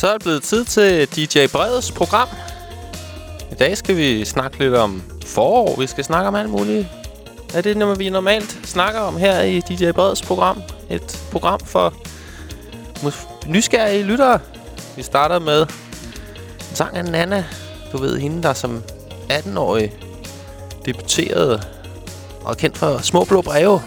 Så er det blevet tid til DJ Breds program. I dag skal vi snakke lidt om forår. Vi skal snakke om alt muligt. Er det, når vi normalt snakker om her i DJ Breds program? Et program for nysgerrige lyttere. Vi starter med en sang af Nana. Du ved, hende der som 18-årig debuterede og er kendt for små blå breve.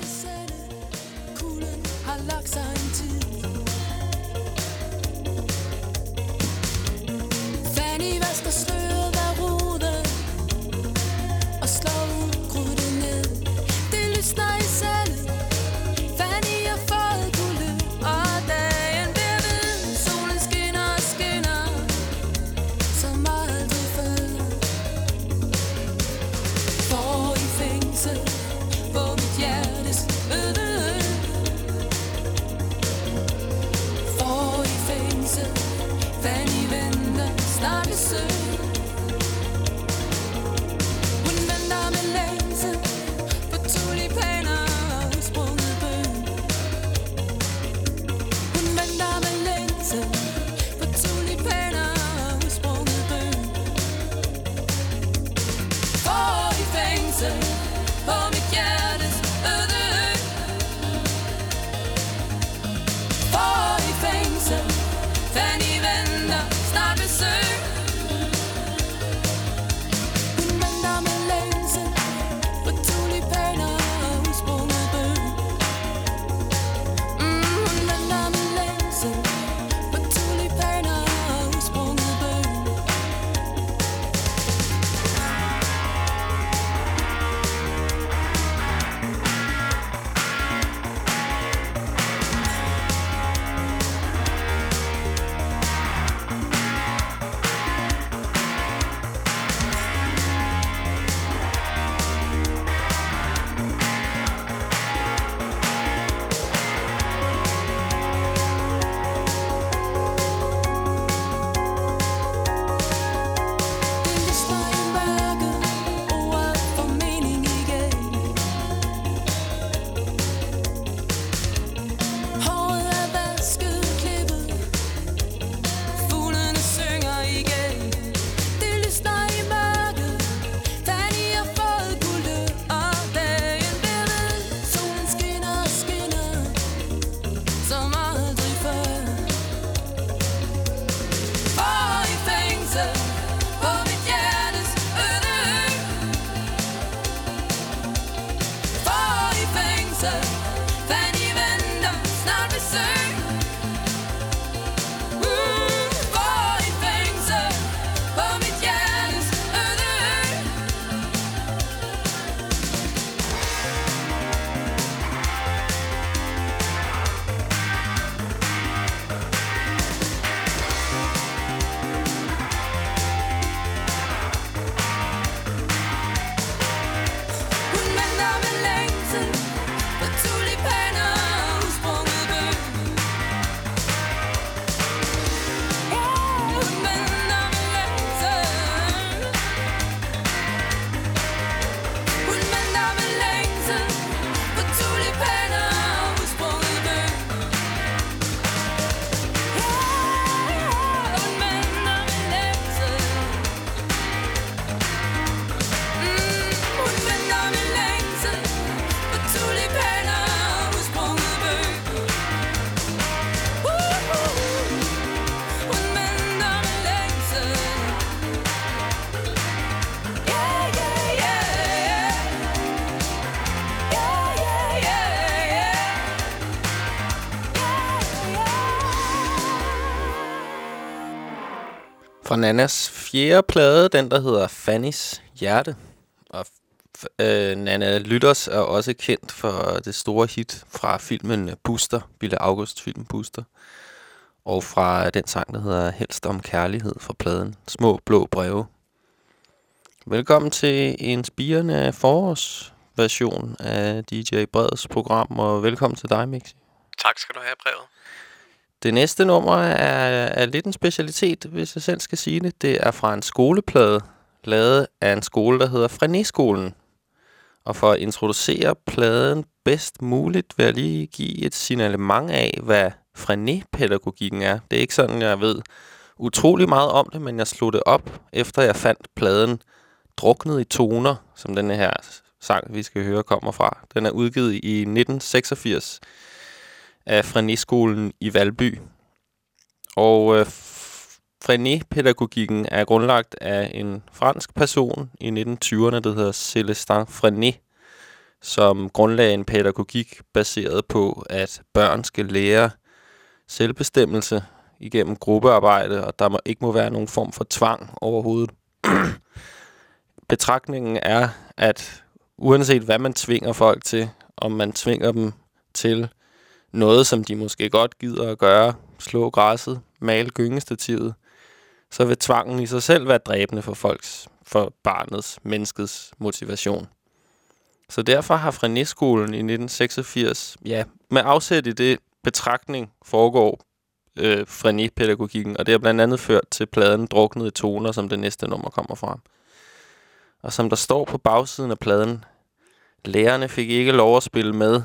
Nannas fjerde plade, den der hedder Fannys Hjerte. Og øh, Nana Lytters er også kendt for det store hit fra filmen Booster, Ville August film Booster. Og fra den sang, der hedder Helst om kærlighed fra pladen Små Blå Breve. Velkommen til en spirende forårsversion af DJ Breds program, og velkommen til dig, Mixi. Tak skal du have, brevet. Det næste nummer er, er lidt en specialitet, hvis jeg selv skal sige det. Det er fra en skoleplade, lavet af en skole, der hedder Frené-skolen. Og for at introducere pladen bedst muligt, vil jeg lige give et signalement af, hvad Frené-pædagogikken er. Det er ikke sådan, jeg ved utrolig meget om det, men jeg slog det op, efter jeg fandt pladen Druknet i toner, som den her sang, vi skal høre, kommer fra. Den er udgivet i 1986 af Frené-skolen i Valby. Og øh, Frené-pædagogikken er grundlagt af en fransk person i 1920'erne, der hedder Célestin Frené, som grundlagde en pædagogik baseret på, at børn skal lære selvbestemmelse igennem gruppearbejde, og der må ikke må være nogen form for tvang overhovedet. Betragtningen er, at uanset hvad man tvinger folk til, om man tvinger dem til noget, som de måske godt gider at gøre, slå græsset, male gyngestativet, så vil tvangen i sig selv være dræbende for folks, for barnets, menneskets motivation. Så derfor har Frené-skolen i 1986, ja, med afsæt i det betragtning foregår øh, Frené-pædagogikken, og det har blandt andet ført til pladen Druknet i toner, som det næste nummer kommer fra. Og som der står på bagsiden af pladen, lærerne fik ikke lov at spille med,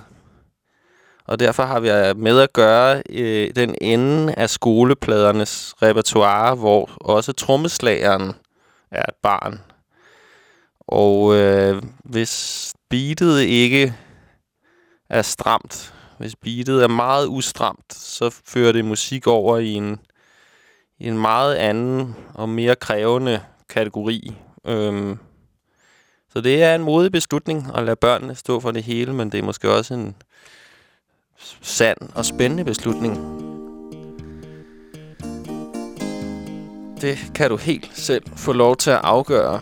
og derfor har vi øh, med at gøre øh, den ende af skolepladernes repertoire, hvor også trommeslageren er et barn. Og øh, hvis beatet ikke er stramt, hvis beatet er meget ustramt, så fører det musik over i en, i en meget anden og mere krævende kategori. Øhm, så det er en modig beslutning at lade børnene stå for det hele, men det er måske også en sand og spændende beslutning. Det kan du helt selv få lov til at afgøre,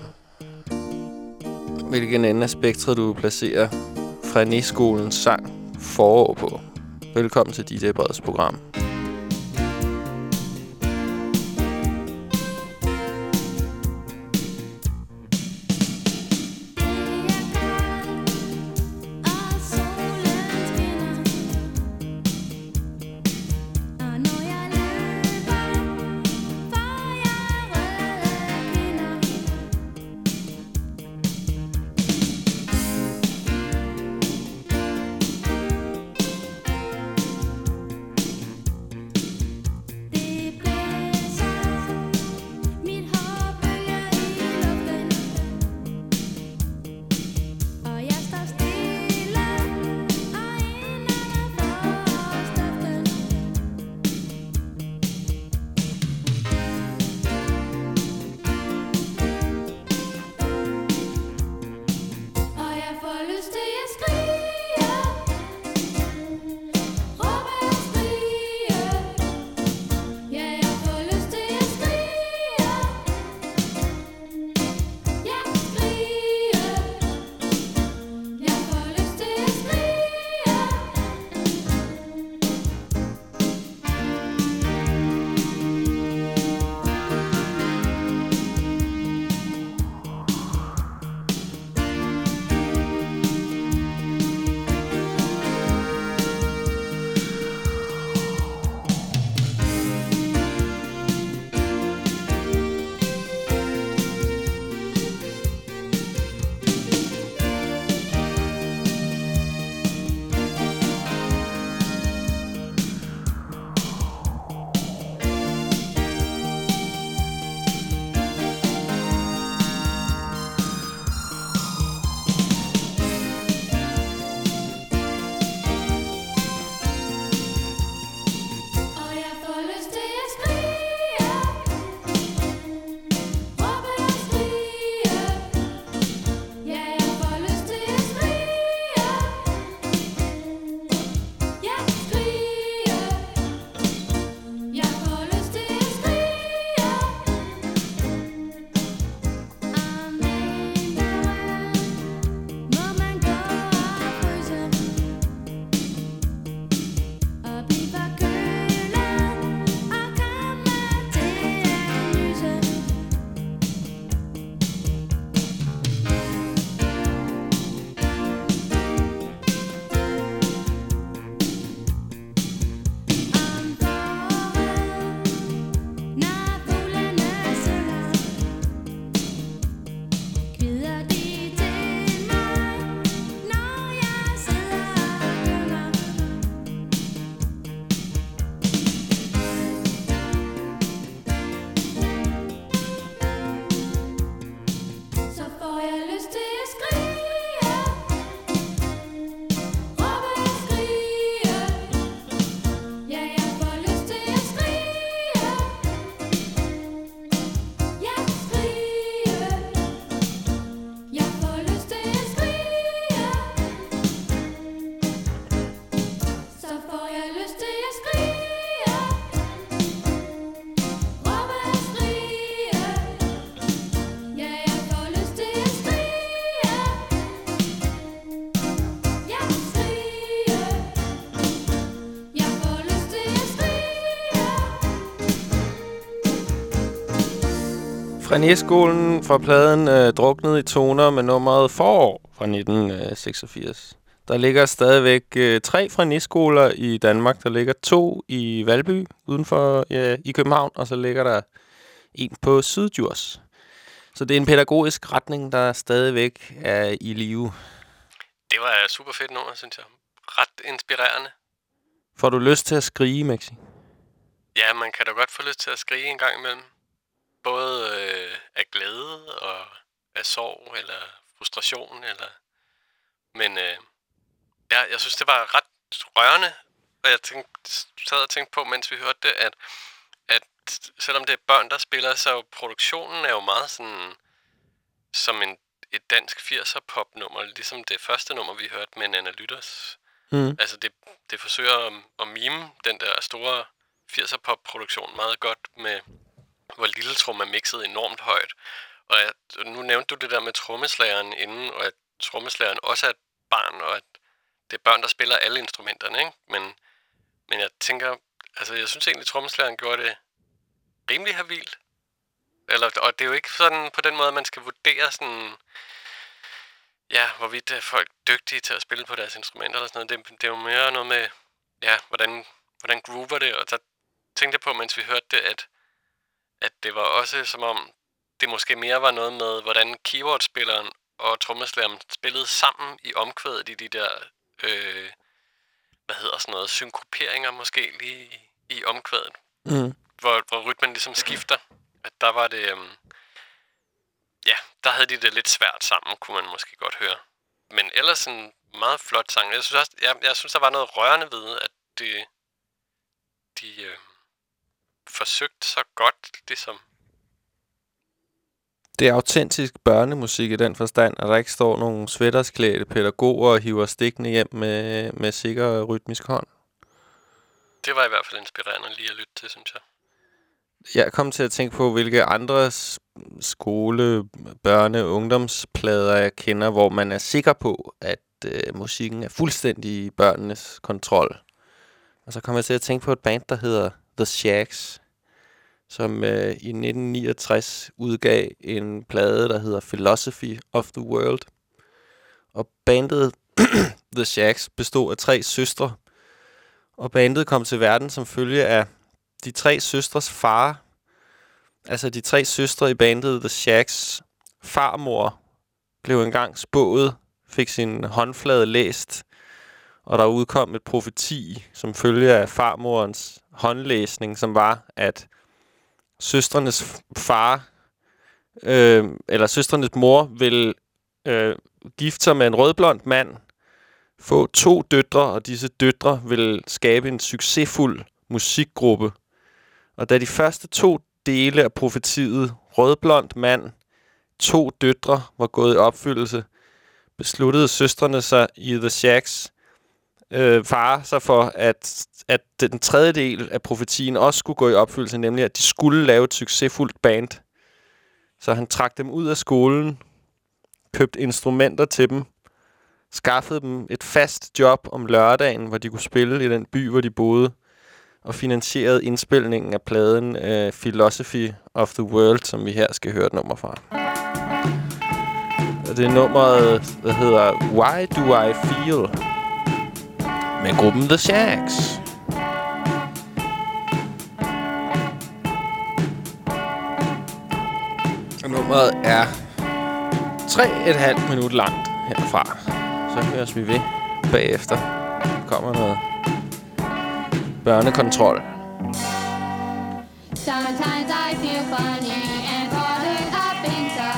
hvilken ende af spektret du placerer fra Niskolens sang forår på. Velkommen til DJ Breds program. Fra Næskolen fra pladen øh, Druknet i toner med nummeret Forår fra 1986. Der ligger stadigvæk øh, tre fra Næskoler i Danmark. Der ligger to i Valby uden for ja, i København, og så ligger der en på Syddjurs. Så det er en pædagogisk retning, der stadigvæk er i live. Det var et super fedt nummer, synes jeg. Ret inspirerende. Får du lyst til at skrige, Maxi? Ja, man kan da godt få lyst til at skrige en gang imellem. Både øh, af glæde og af sorg eller frustration. Eller... Men øh, ja, jeg synes, det var ret rørende. Og jeg tænkte, sad og tænkte på, mens vi hørte det, at, at selvom det er børn, der spiller, så produktionen er jo meget sådan som en, et dansk 80'er popnummer, ligesom det første nummer, vi hørte med Nana Lytters. Mm. Altså det, det forsøger at, at mime den der store 80'er pop-produktion meget godt med, hvor lille trum er mixet enormt højt. Og at, nu nævnte du det der med trommeslageren inden, og at trommeslageren også er et barn, og at det er børn, der spiller alle instrumenterne, ikke? Men, men jeg tænker, altså jeg synes egentlig, at trommeslageren gjorde det rimelig havilt. Eller, og det er jo ikke sådan på den måde, man skal vurdere sådan, ja, hvorvidt øh, er folk dygtige til at spille på deres instrumenter eller sådan noget. Det, det er jo mere noget med, ja, hvordan, hvordan groover det, og så tænkte jeg på, mens vi hørte det, at, at det var også som om, det måske mere var noget med, hvordan keyboardspilleren og trommeslageren spillede sammen i omkvædet i de der, øh, hvad hedder sådan noget, synkoperinger måske lige i, i omkvædet. Mm. Hvor, hvor rytmen ligesom skifter. At der var det, øh, ja, der havde de det lidt svært sammen, kunne man måske godt høre. Men ellers en meget flot sang. Jeg synes, også, jeg, jeg synes der var noget rørende ved, at det, de øh, forsøgte så godt, ligesom... Det er autentisk børnemusik i den forstand, at der ikke står nogle svættersklædte pædagoger og hiver stikkene hjem med, med sikker rytmisk hånd. Det var i hvert fald inspirerende lige at lytte til, synes jeg. Jeg kom til at tænke på, hvilke andre skole, børne- og ungdomsplader jeg kender, hvor man er sikker på, at øh, musikken er fuldstændig i børnenes kontrol. Og så kom jeg til at tænke på et band, der hedder The Shacks, som øh, i 1969 udgav en plade, der hedder Philosophy of the World. Og bandet The Shacks bestod af tre søstre, og bandet kom til verden som følge af de tre søstres far, altså de tre søstre i bandet The Shacks farmor, blev engang spået, fik sin håndflade læst, og der udkom et profeti, som følge af farmorens håndlæsning, som var, at søstrenes far, øh, eller søstrenes mor, vil øh, gifte sig med en rødblond mand, få to døtre, og disse døtre vil skabe en succesfuld musikgruppe. Og da de første to dele af profetiet, rødblond mand, to døtre, var gået i opfyldelse, besluttede søstrene sig i The Shacks øh, far sig for, at, at den tredje del af profetien også skulle gå i opfyldelse, nemlig at de skulle lave et succesfuldt band. Så han trak dem ud af skolen, købte instrumenter til dem, skaffede dem et fast job om lørdagen, hvor de kunne spille i den by, hvor de boede, og finansierede indspilningen af pladen øh, Philosophy of the World, som vi her skal høre et nummer fra. Og det er nummeret, der hedder Why Do I Feel? Med gruppen The Shacks. Og nummeret er 3,5 minut langt herfra. Så høres vi ved bagefter. Der kommer noget børnekontrol. Sometimes I feel funny and falling up inside.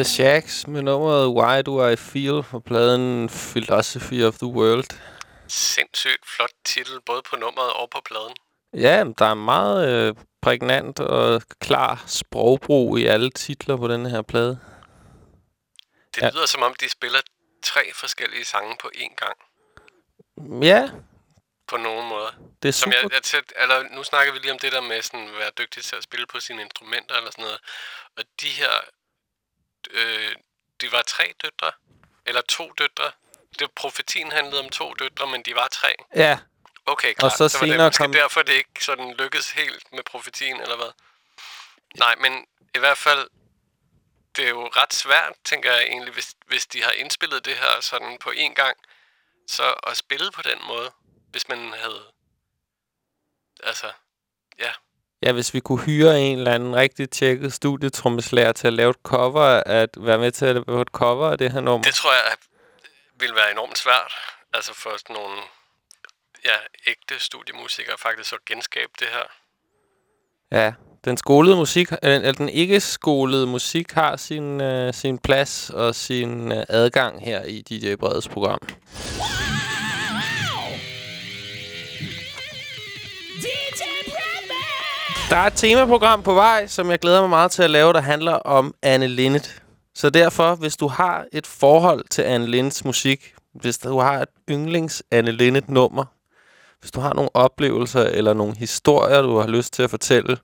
The Shacks med nummeret Why Do I Feel på pladen Philosophy of the World. Sindssygt flot titel, både på nummeret og på pladen. Ja, der er meget øh, prægnant og klar sprogbrug i alle titler på den her plade. Det ja. lyder som om, de spiller tre forskellige sange på én gang. Ja. På nogen måde. Det er super. Som jeg, jeg tæt, eller, nu snakker vi lige om det der med sådan, at være dygtig til at spille på sine instrumenter eller sådan noget. Og de her øh, de var tre døtre, eller to døtre. Det profetien handlede om to døtre, men de var tre. Ja. Okay, klart. Og så, så senere det måske kom... derfor, det ikke sådan lykkedes helt med profetien, eller hvad? Nej, men i hvert fald, det er jo ret svært, tænker jeg egentlig, hvis, hvis de har indspillet det her sådan på én gang, så at spille på den måde, hvis man havde, altså, ja, Ja, hvis vi kunne hyre en eller anden rigtig tjekket studietrommeslager til at lave et cover, at være med til at lave et cover af det her nummer. Det tror jeg vil være enormt svært. Altså for sådan nogle ja, ægte studiemusikere faktisk at genskabe det her. Ja, den skolede musik, eller den ikke skolede musik har sin, uh, sin plads og sin uh, adgang her i DJ Breds program. Der er et temaprogram på vej, som jeg glæder mig meget til at lave, der handler om Anne Linnet. Så derfor, hvis du har et forhold til Anne Linnets musik, hvis du har et yndlings Anne Linnet nummer, hvis du har nogle oplevelser eller nogle historier, du har lyst til at fortælle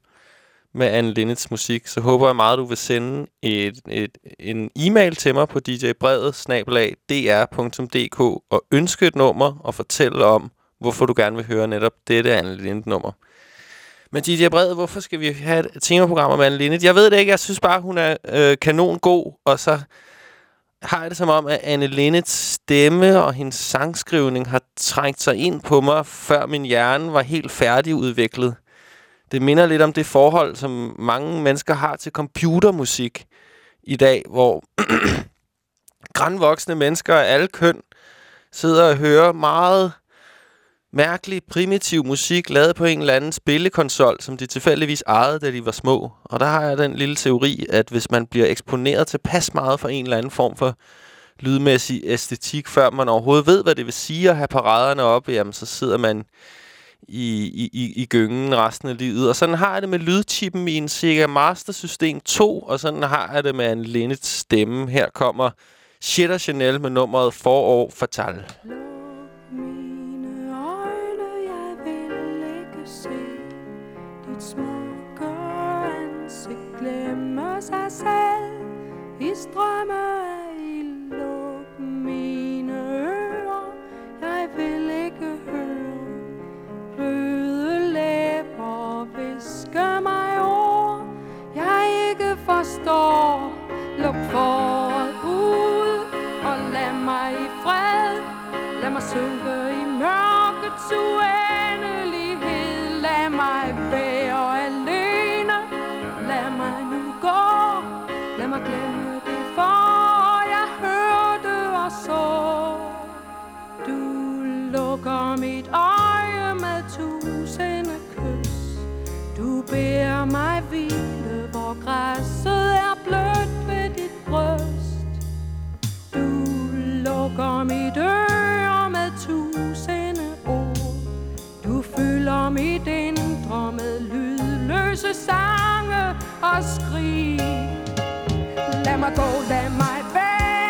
med Anne Linnets musik, så håber jeg meget, du vil sende et, et, en e-mail til mig på djbredet.dr.dk og ønske et nummer og fortælle om, hvorfor du gerne vil høre netop dette Anne Linnet nummer. Men Didier Bred, hvorfor skal vi have et temaprogram om Anne Linnet? Jeg ved det ikke, jeg synes bare, hun er øh, kanon god, og så har jeg det som om, at Anne Linnets stemme og hendes sangskrivning har trængt sig ind på mig, før min hjerne var helt færdigudviklet. Det minder lidt om det forhold, som mange mennesker har til computermusik i dag, hvor grandvoksne mennesker af alle køn sidder og hører meget mærkelig, primitiv musik, lavet på en eller anden spillekonsol, som de tilfældigvis ejede, da de var små. Og der har jeg den lille teori, at hvis man bliver eksponeret til pas meget for en eller anden form for lydmæssig æstetik, før man overhovedet ved, hvad det vil sige at have paraderne oppe, jamen så sidder man i, i, i gyngen resten af livet. Og sådan har jeg det med lydchippen i en Sega Master System 2, og sådan har jeg det med en Linnets stemme. Her kommer Shitter Chanel med nummeret Forår Fatal. Sit smukke ansigt glemmer sig selv i strømme af ild. Luk mine ører, jeg vil ikke høre bløde læber viske mig ord, jeg ikke forstår. Luk for ud og lad mig i fred lad mig synke i mørkets uendelighed Lad mig lukker mit øje med tusinde kys. Du beder mig hvile Hvor græsset er blødt ved dit bryst. Du lukker mit øre med tusinde ord. Du fylder mit indre med lydløse sange og skrig. Lad mig gå, lad mig være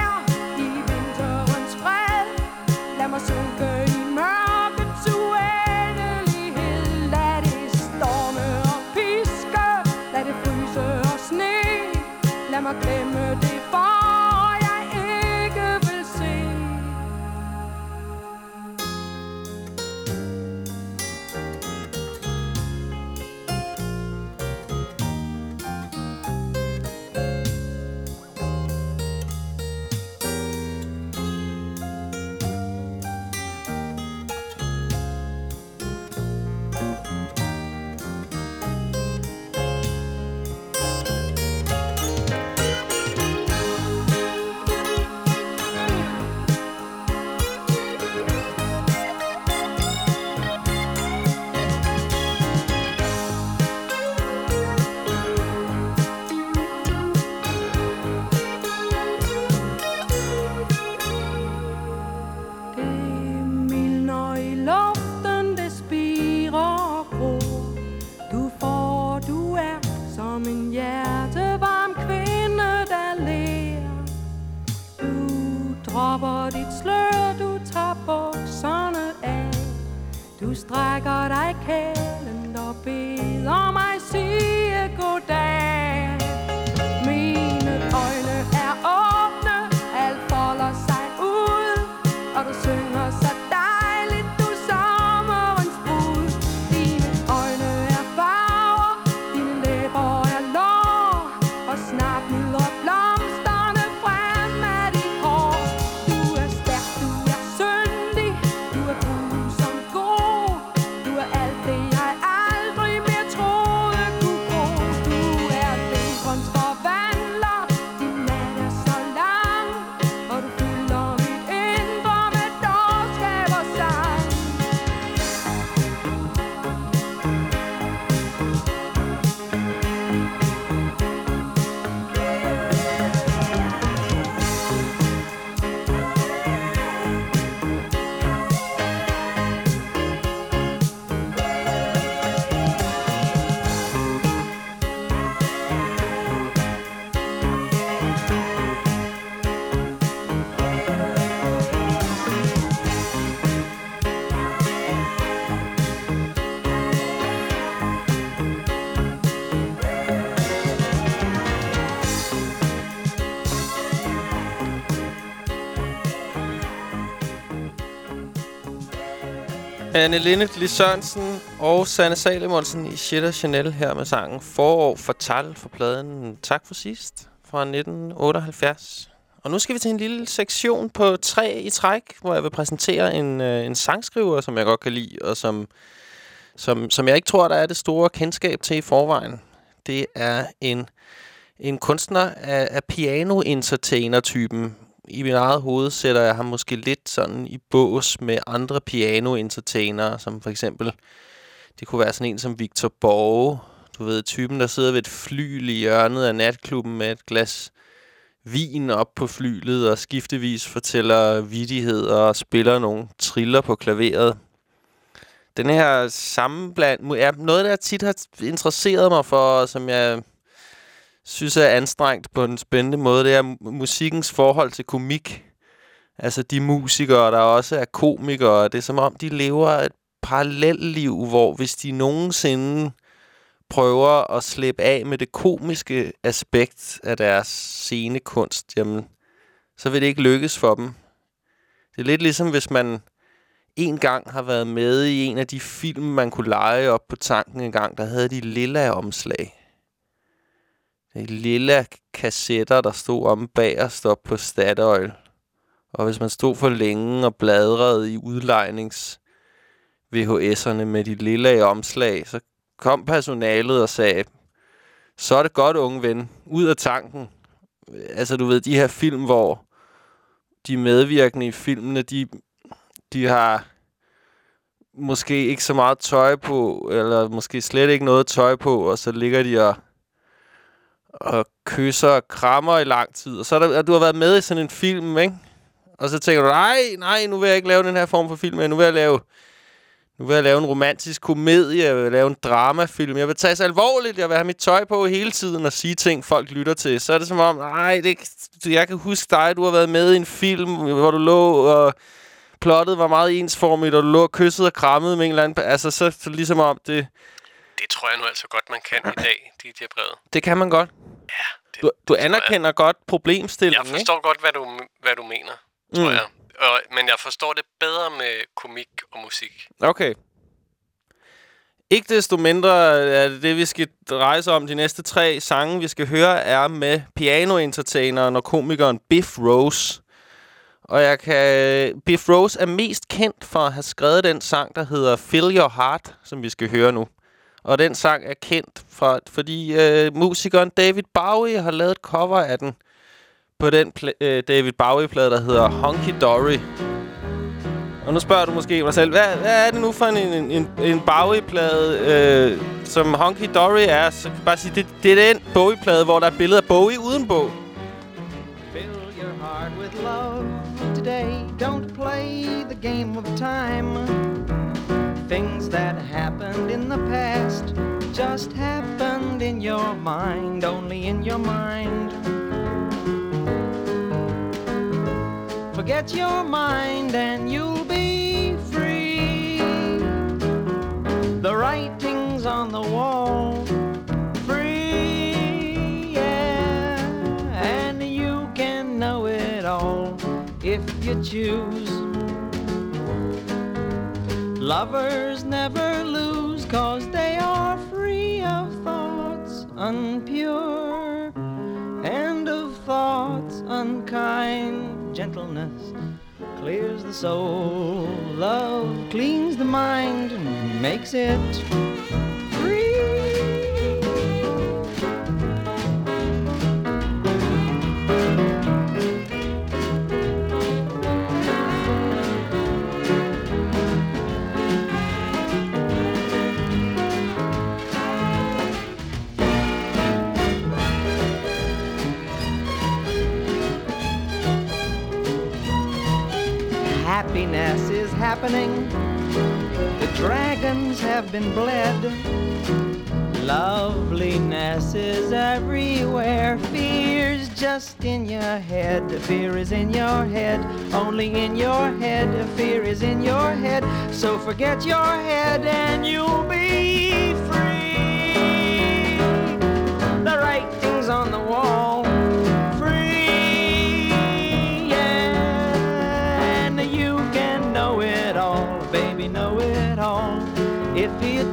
Anne Linnet Sørensen og Sanne Salemonsen i Shit Chanel her med sangen Forår for Tal for pladen Tak for sidst fra 1978. Og nu skal vi til en lille sektion på tre i træk, hvor jeg vil præsentere en, øh, en sangskriver, som jeg godt kan lide, og som, som, som jeg ikke tror, der er det store kendskab til i forvejen. Det er en, en kunstner af, af piano-entertainer-typen. I mit eget hoved sætter jeg ham måske lidt sådan i bås med andre piano-entertainere, som for eksempel, det kunne være sådan en som Victor Borge, du ved, typen, der sidder ved et flyl i hjørnet af natklubben med et glas vin op på flylet og skiftevis fortæller vidigheder og spiller nogle triller på klaveret. Den her sammenblanding er noget, der tit har interesseret mig for, som jeg synes er anstrengt på en spændende måde, det er musikkens forhold til komik. Altså de musikere, der også er komikere, det er som om, de lever et parallelliv, hvor hvis de nogensinde prøver at slippe af med det komiske aspekt af deres scenekunst, jamen, så vil det ikke lykkes for dem. Det er lidt ligesom, hvis man en gang har været med i en af de film, man kunne lege op på tanken en gang, der havde de lilla omslag. De lilla kassetter, der stod om bagerst op på Statoil. Og hvis man stod for længe og bladrede i udlejnings VHS'erne med de lille omslag, så kom personalet og sagde, så er det godt, unge ven, ud af tanken. Altså, du ved, de her film, hvor de medvirkende i filmene, de, de har måske ikke så meget tøj på, eller måske slet ikke noget tøj på, og så ligger de og, og kysser og krammer i lang tid. Og så er der, du har været med i sådan en film, ikke? Og så tænker du, nej, nej, nu vil jeg ikke lave den her form for film, men nu vil jeg lave nu vil jeg lave en romantisk komedie, jeg vil lave en dramafilm. Jeg vil tage så alvorligt, jeg vil have mit tøj på hele tiden og sige ting, folk lytter til. Så er det som om, nej, det, jeg kan huske dig, du har været med i en film, hvor du lå og plottet var meget ensformigt, og du lå kysset og krammet med en eller anden... Altså, så, så ligesom om det... Det tror jeg nu altså godt, man kan i dag, DJ Brevet. Det kan man godt. Ja, det, Du, du anerkender godt problemstillingen, Jeg forstår godt, hvad du, hvad du mener, tror Mm. mm. jeg. Og, men jeg forstår det bedre med komik og musik. ikke? Okay. Ikke desto mindre er det, det, vi skal dreje sig om. De næste tre sange, vi skal høre, er med piano-entertaineren og komikeren Biff Rose. Og jeg kan... Biff Rose er mest kendt for at have skrevet den sang, der hedder Fill Your Heart, som vi skal høre nu. Og den sang er kendt, for, fordi øh, musikeren David Bowie har lavet et cover af den på den øh, David Bowie-plade, der hedder Honky Dory. Og nu spørger du måske mig selv, hvad, hvad er det nu for en, en, en, en Bowie-plade, øh, som Honky Dory er? Så kan bare sige, det, det er den Bowie-plade, hvor der er billeder af Bowie uden bog. Fill your heart with love today. Don't play the game of time. Things that happened in the past just happened in your mind, only in your mind. Forget your mind and you'll be free. The writing's on the wall free, yeah, and you can know it all if you choose. Lovers never lose, cause they are free of thoughts unpure and of thoughts unkind. Gentleness clears the soul, love cleans the mind and makes it free. Happiness is happening. The dragons have been bled. Loveliness is everywhere. Fear's just in your head. Fear is in your head. Only in your head. Fear is in your head. So forget your head and you'll be free.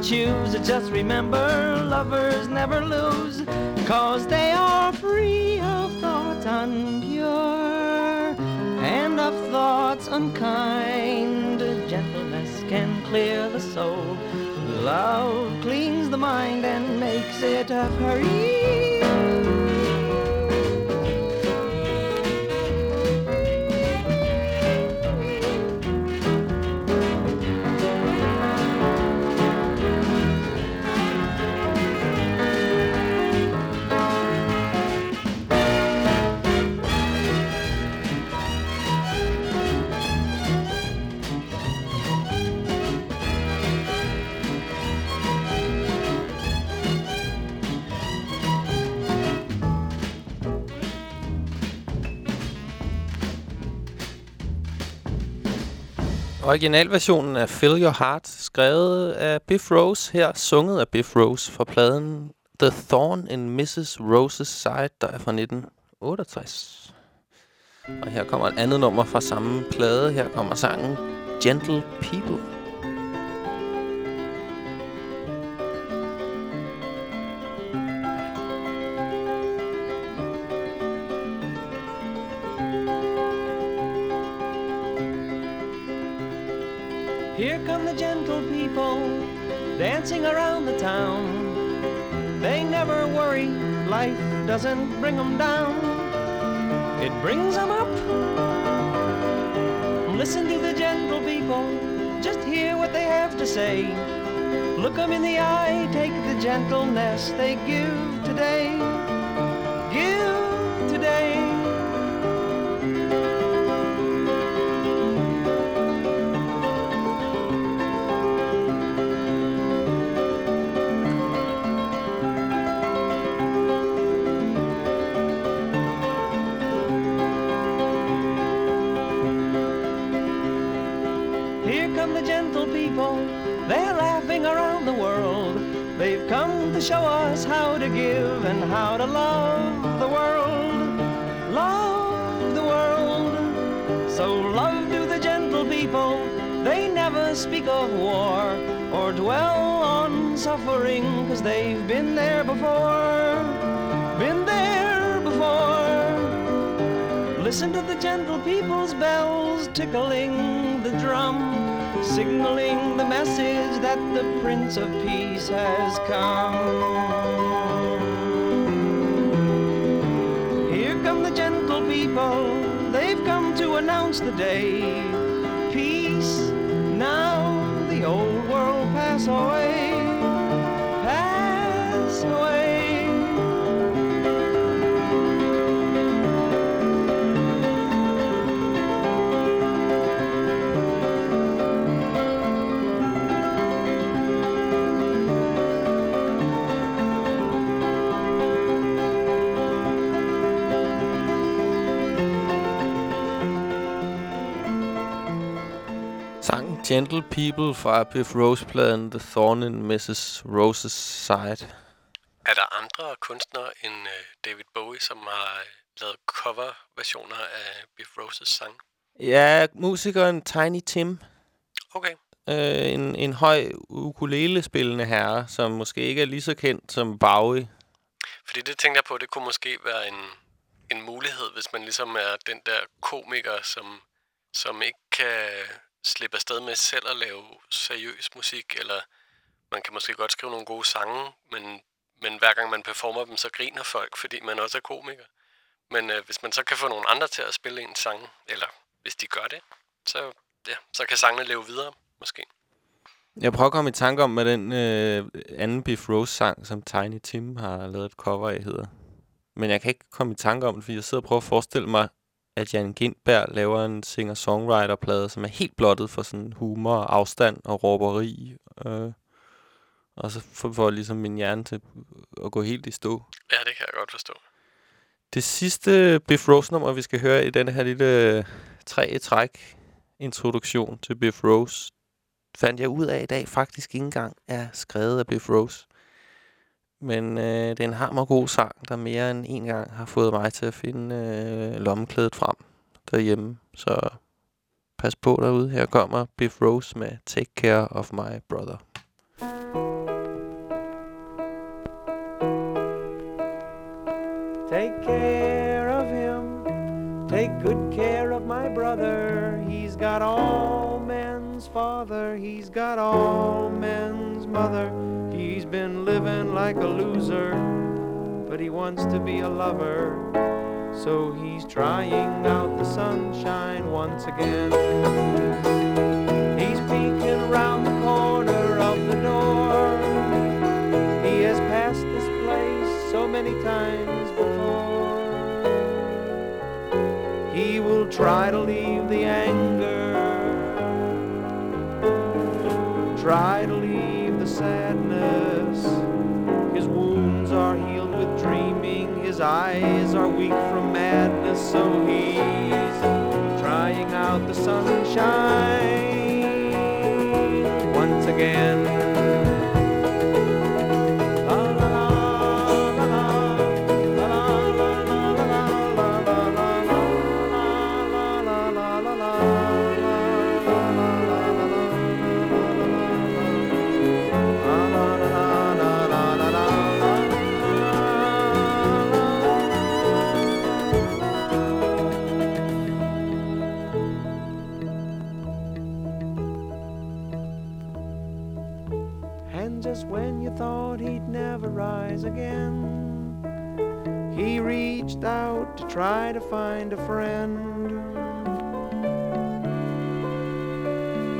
Choose, just remember lovers never lose, cause they are free of thoughts unpure and of thoughts unkind. Gentleness can clear the soul, love cleans the mind and makes it a free. Originalversionen af Fill Your Heart, skrevet af Biff Rose, her sunget af Biff Rose fra pladen The Thorn in Mrs. Rose's Side, der er fra 1968. Og her kommer et andet nummer fra samme plade. Her kommer sangen Gentle People. People dancing around the town. They never worry, life doesn't bring them down. It brings them up. Listen to the gentle people, just hear what they have to say. Look them in the eye, take the gentleness they give today. Give today. They've come to show us how to give and how to love the world. Love the world. So love to the gentle people, they never speak of war or dwell on suffering, cause they've been there before. Been there before. Listen to the gentle people's bells tickling the drum, signaling the message that the Prince of Peace has come. Here come the gentle people, they've come to announce the day. Peace, now the old world pass away. Sangen Gentle People fra Biff Rose-pladen The Thorn in Mrs. Rose's Side. Er der andre kunstnere end øh, David Bowie, som har lavet cover-versioner af Biff Roses sang? Ja, musikeren Tiny Tim. Okay. Øh, en, en høj ukulele-spillende herre, som måske ikke er lige så kendt som Bowie. Fordi det tænkte jeg på, det kunne måske være en, en mulighed, hvis man ligesom er den der komiker, som, som ikke kan slippe afsted med selv at lave seriøs musik, eller man kan måske godt skrive nogle gode sange, men, men hver gang man performer dem, så griner folk, fordi man også er komiker. Men øh, hvis man så kan få nogle andre til at spille en sang, eller hvis de gør det, så, ja, så kan sangene leve videre, måske. Jeg prøver at komme i tanke om, hvad den øh, anden Beef Rose-sang, som Tiny Tim har lavet et cover af, hedder. Men jeg kan ikke komme i tanke om det, fordi jeg sidder og prøver at forestille mig, at Jan Gindberg laver en singer-songwriter-plade, som er helt blottet for sådan humor, afstand og råberi. Øh, og så får, får ligesom min hjerne til at gå helt i stå. Ja, det kan jeg godt forstå. Det sidste Biff Rose-nummer, vi skal høre i denne her lille tre træk introduktion til Biff Rose, fandt jeg ud af i dag faktisk ikke engang er skrevet af Biff Rose. Men øh, det er en hammergod sang, der mere end en gang har fået mig til at finde øh, lommeklædet frem derhjemme. Så pas på derude. Her kommer Biff Rose med Take Care of My Brother. Take care of him, take good care of my brother. He's got all men's father, he's got all men's mother. Been living like a loser, but he wants to be a lover. So he's trying out the sunshine once again. He's peeking around the corner of the door. He has passed this place so many times before. He will try to leave the anger, try to his eyes are weak from madness, so he's trying out the sunshine try to find a friend.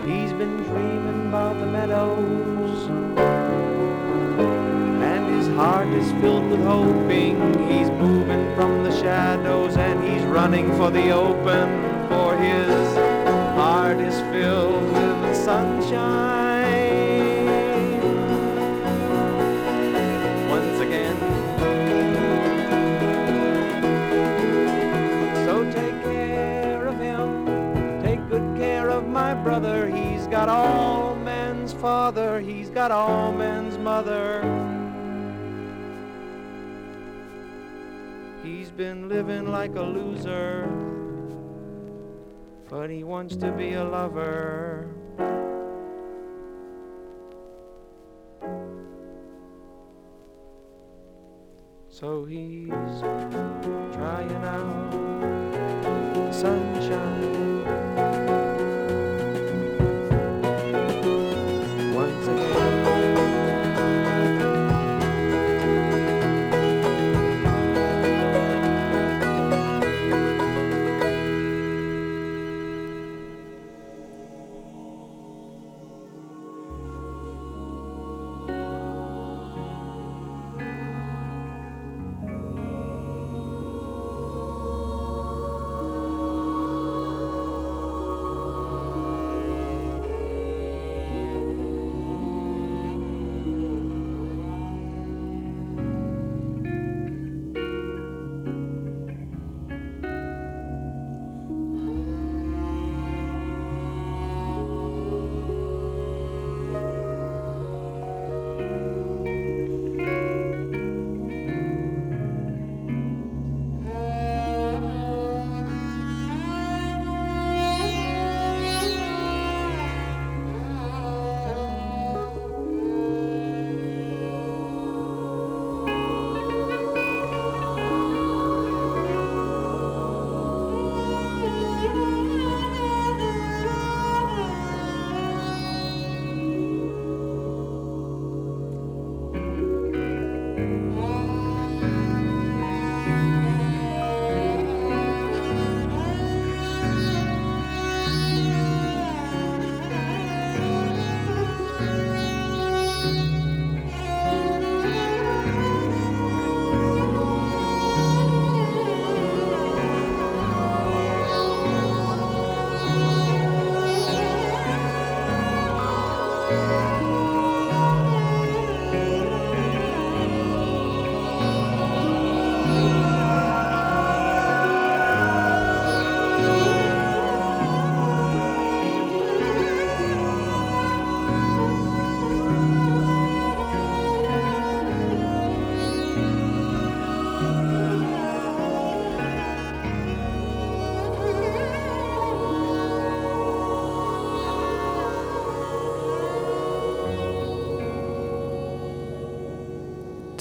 He's been dreaming about the meadows. And his heart is filled with hoping. He's moving from the shadows and he's running for the open. For his heart is filled with sunshine. He's got all men's father. He's got all men's mother. He's been living like a loser. But he wants to be a lover. So he's trying out the sunshine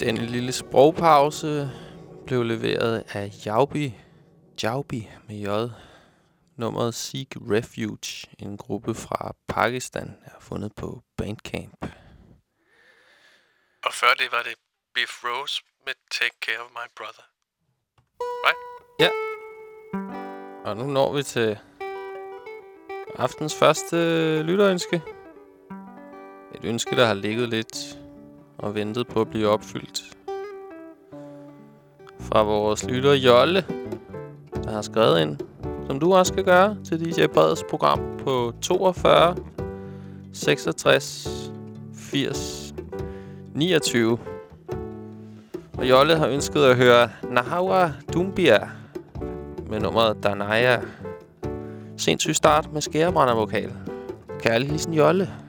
Den lille sprogpause blev leveret af Jaubi, Jaubi med J. Nummeret Seek Refuge, en gruppe fra Pakistan, er fundet på Bandcamp. Og før det var det Biff Rose med Take Care of My Brother. Og nu når vi til aftens første lytterønske. Et ønske, der har ligget lidt og ventet på at blive opfyldt. Fra vores lytter Jolle, der har skrevet ind, som du også skal gøre, til DJ Breds program på 42 66 80 29. Og Jolle har ønsket at høre Nahawa Dumbia med nummeret Danaya. Sindssyg start med skærebrændervokal. Kærlig hilsen Jolle.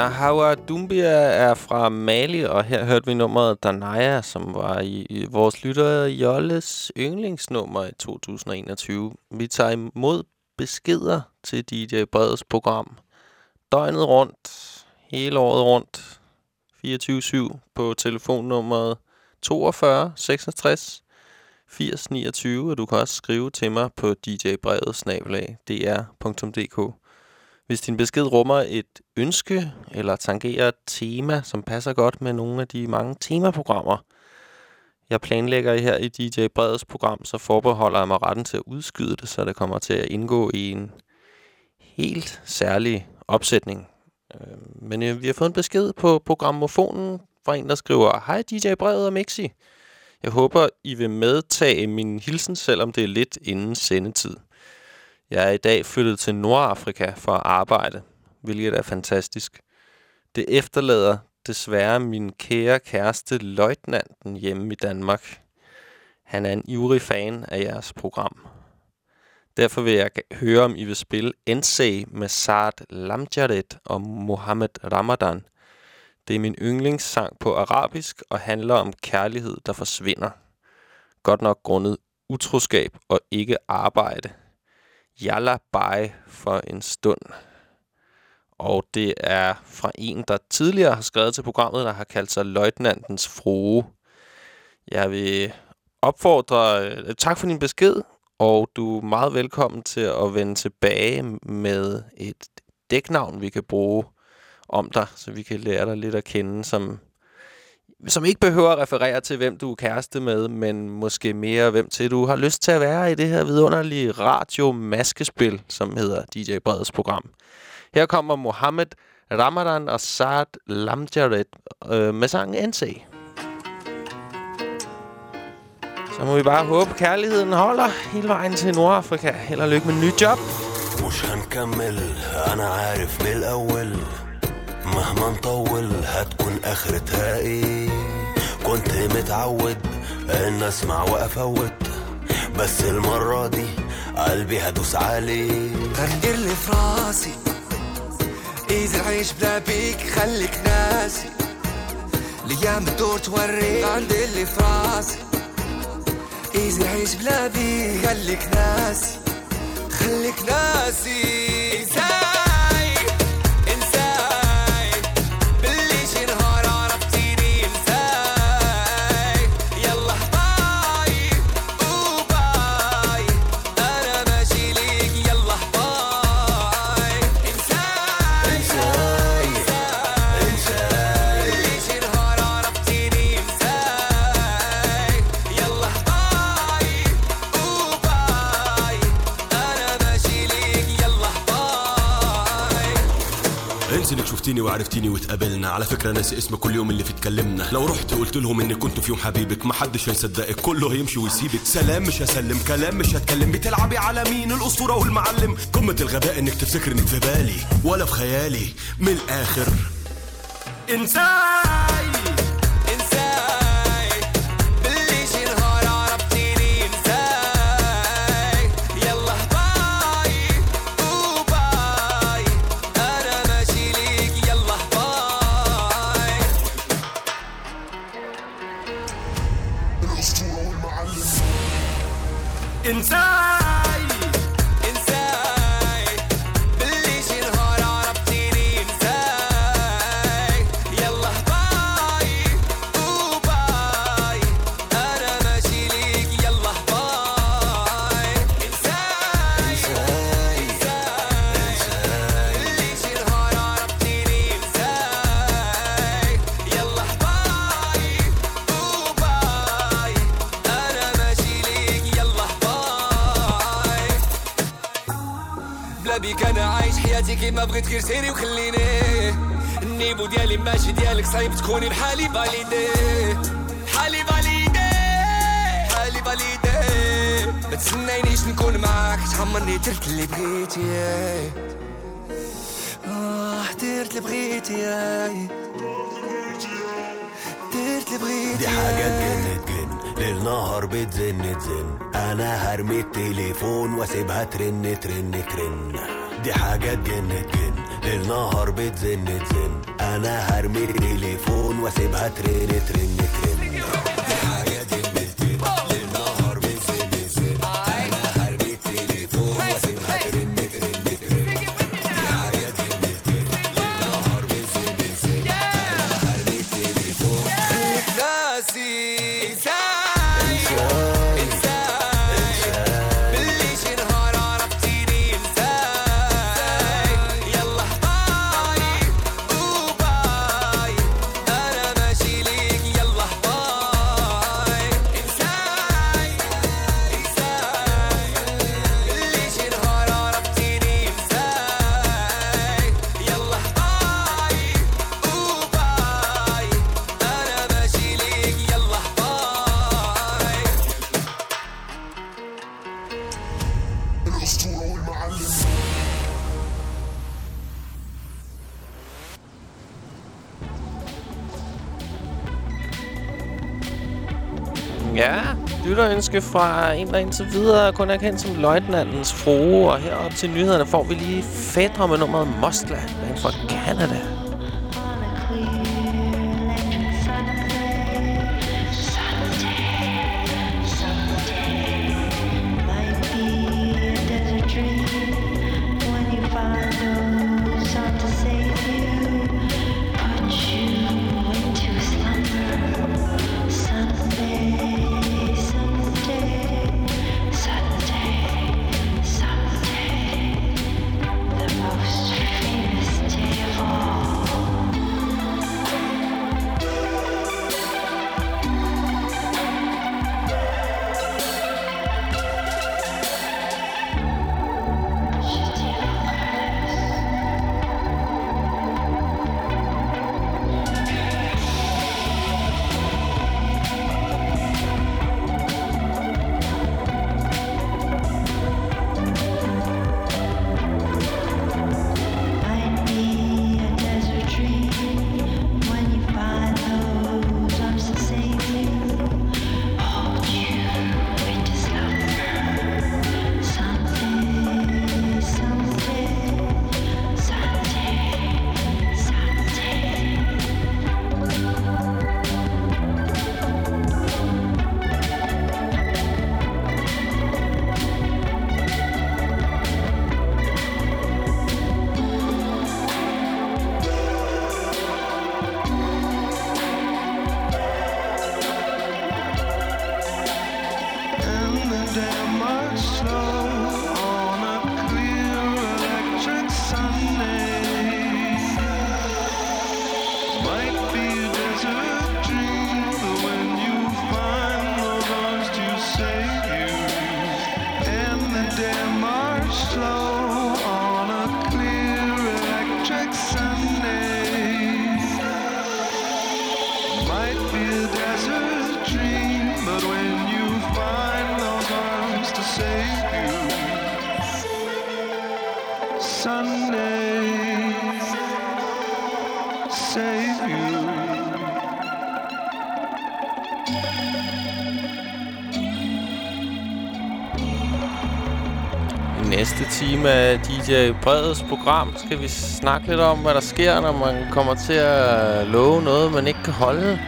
Nahawa Dumbia er fra Mali, og her hørte vi nummeret Danaya, som var i, i vores lytter Jolles yndlingsnummer i 2021. Vi tager imod beskeder til DJ Breds program. Døgnet rundt, hele året rundt, 24-7 på telefonnummeret 42 66 80 29, og du kan også skrive til mig på djbrevet snabelag dr.dk. Hvis din besked rummer et ønske eller tangerer et tema, som passer godt med nogle af de mange temaprogrammer, jeg planlægger her i DJ Breds program, så forbeholder jeg mig retten til at udskyde det, så det kommer til at indgå i en helt særlig opsætning. Øhm, men øh, vi har fået en besked på programmofonen fra en, der skriver, Hej DJ Brevet og Mixi. Jeg håber, I vil medtage min hilsen, selvom det er lidt inden sendetid. Jeg er i dag flyttet til Nordafrika for at arbejde, hvilket er fantastisk. Det efterlader desværre min kære kæreste, løjtnanten, hjemme i Danmark. Han er en ivrig fan af jeres program. Derfor vil jeg høre, om I vil spille NC med Saad Lamjaret og Mohammed Ramadan. Det er min yndlingssang på arabisk og handler om kærlighed, der forsvinder. Godt nok grundet utroskab og ikke arbejde. Yalla bye for en stund. Og det er fra en, der tidligere har skrevet til programmet, der har kaldt sig Løjtnantens Frue. Jeg vil opfordre... Øh, tak for din besked, og du er meget velkommen til at vende tilbage med et dæknavn, vi kan bruge om dig, så vi kan lære dig lidt at kende, som, som ikke behøver at referere til, hvem du er kæreste med, men måske mere, hvem til du har lyst til at være i det her vidunderlige radio-maskespil, som hedder DJ Breds program. Her kommer Mohammed Ramadan og Saad Lamjaret øh, med sangen NC. Så må vi bare håbe, kærligheden holder hele vejen til Nordafrika. Held og lykke med en ny job. مش هنكمل انا عارف من الاول مهما نطول هتكون اخرتها إيه كنت متعود إن أسمع وأفوت بس المرة دي قلبي هدوس عليه غندير اللي في راسي إذا عيش بلا بيك خليك ناسي. الأيام بتدور توريك غندير اللي في راسي. إذا عيش بلا بيك خليك ناسي خليك ناسي. انساي شفتيني وعرفتيني واتقابلنا. على فكرة ناسي اسم كل يوم اللي فيه اتكلمنا. لو رحت قلت لهم اني كنت في يوم حبيبك محدش هيصدقك. كله هيمشي ويسيبك. سلام مش هسلم. كلام مش هتكلم. بتلعبي على مين؟ الأسطورة والمعلم. قمة الغباء إنك تفتكر إنك في بالي ولا في خيالي. من الآخر. انساي inside. بيك أنا عايش حياتي كيما بغيت غير سيري وخليني. النيبو ديالي ماشي ديالك صعيب تكوني بحالي فاليدي حالي فاليدي حالي فاليدي ما تسنينيش نكون معاك تعمرني درت اللي بغيتي. آه درت اللي بغيتي. درت اللي بغيتي. دي حاجة تجن نهار بتزن تزن. أنا هرمي التليفون وأسيبها ترن ترن ترن. دي حاجة تجن تجن. ليل نهار بتزن تزن. أنا هرمي التليفون وأسيبها ترن ترن ترن. Lytterønske fra en, der indtil videre kun er kendt som Løjtnantens Frue. Og herop til nyhederne får vi lige fædre med nummeret Mostla, men fra Canada. Time af DJ Breds program skal vi snakke lidt om, hvad der sker, når man kommer til at love noget, man ikke kan holde.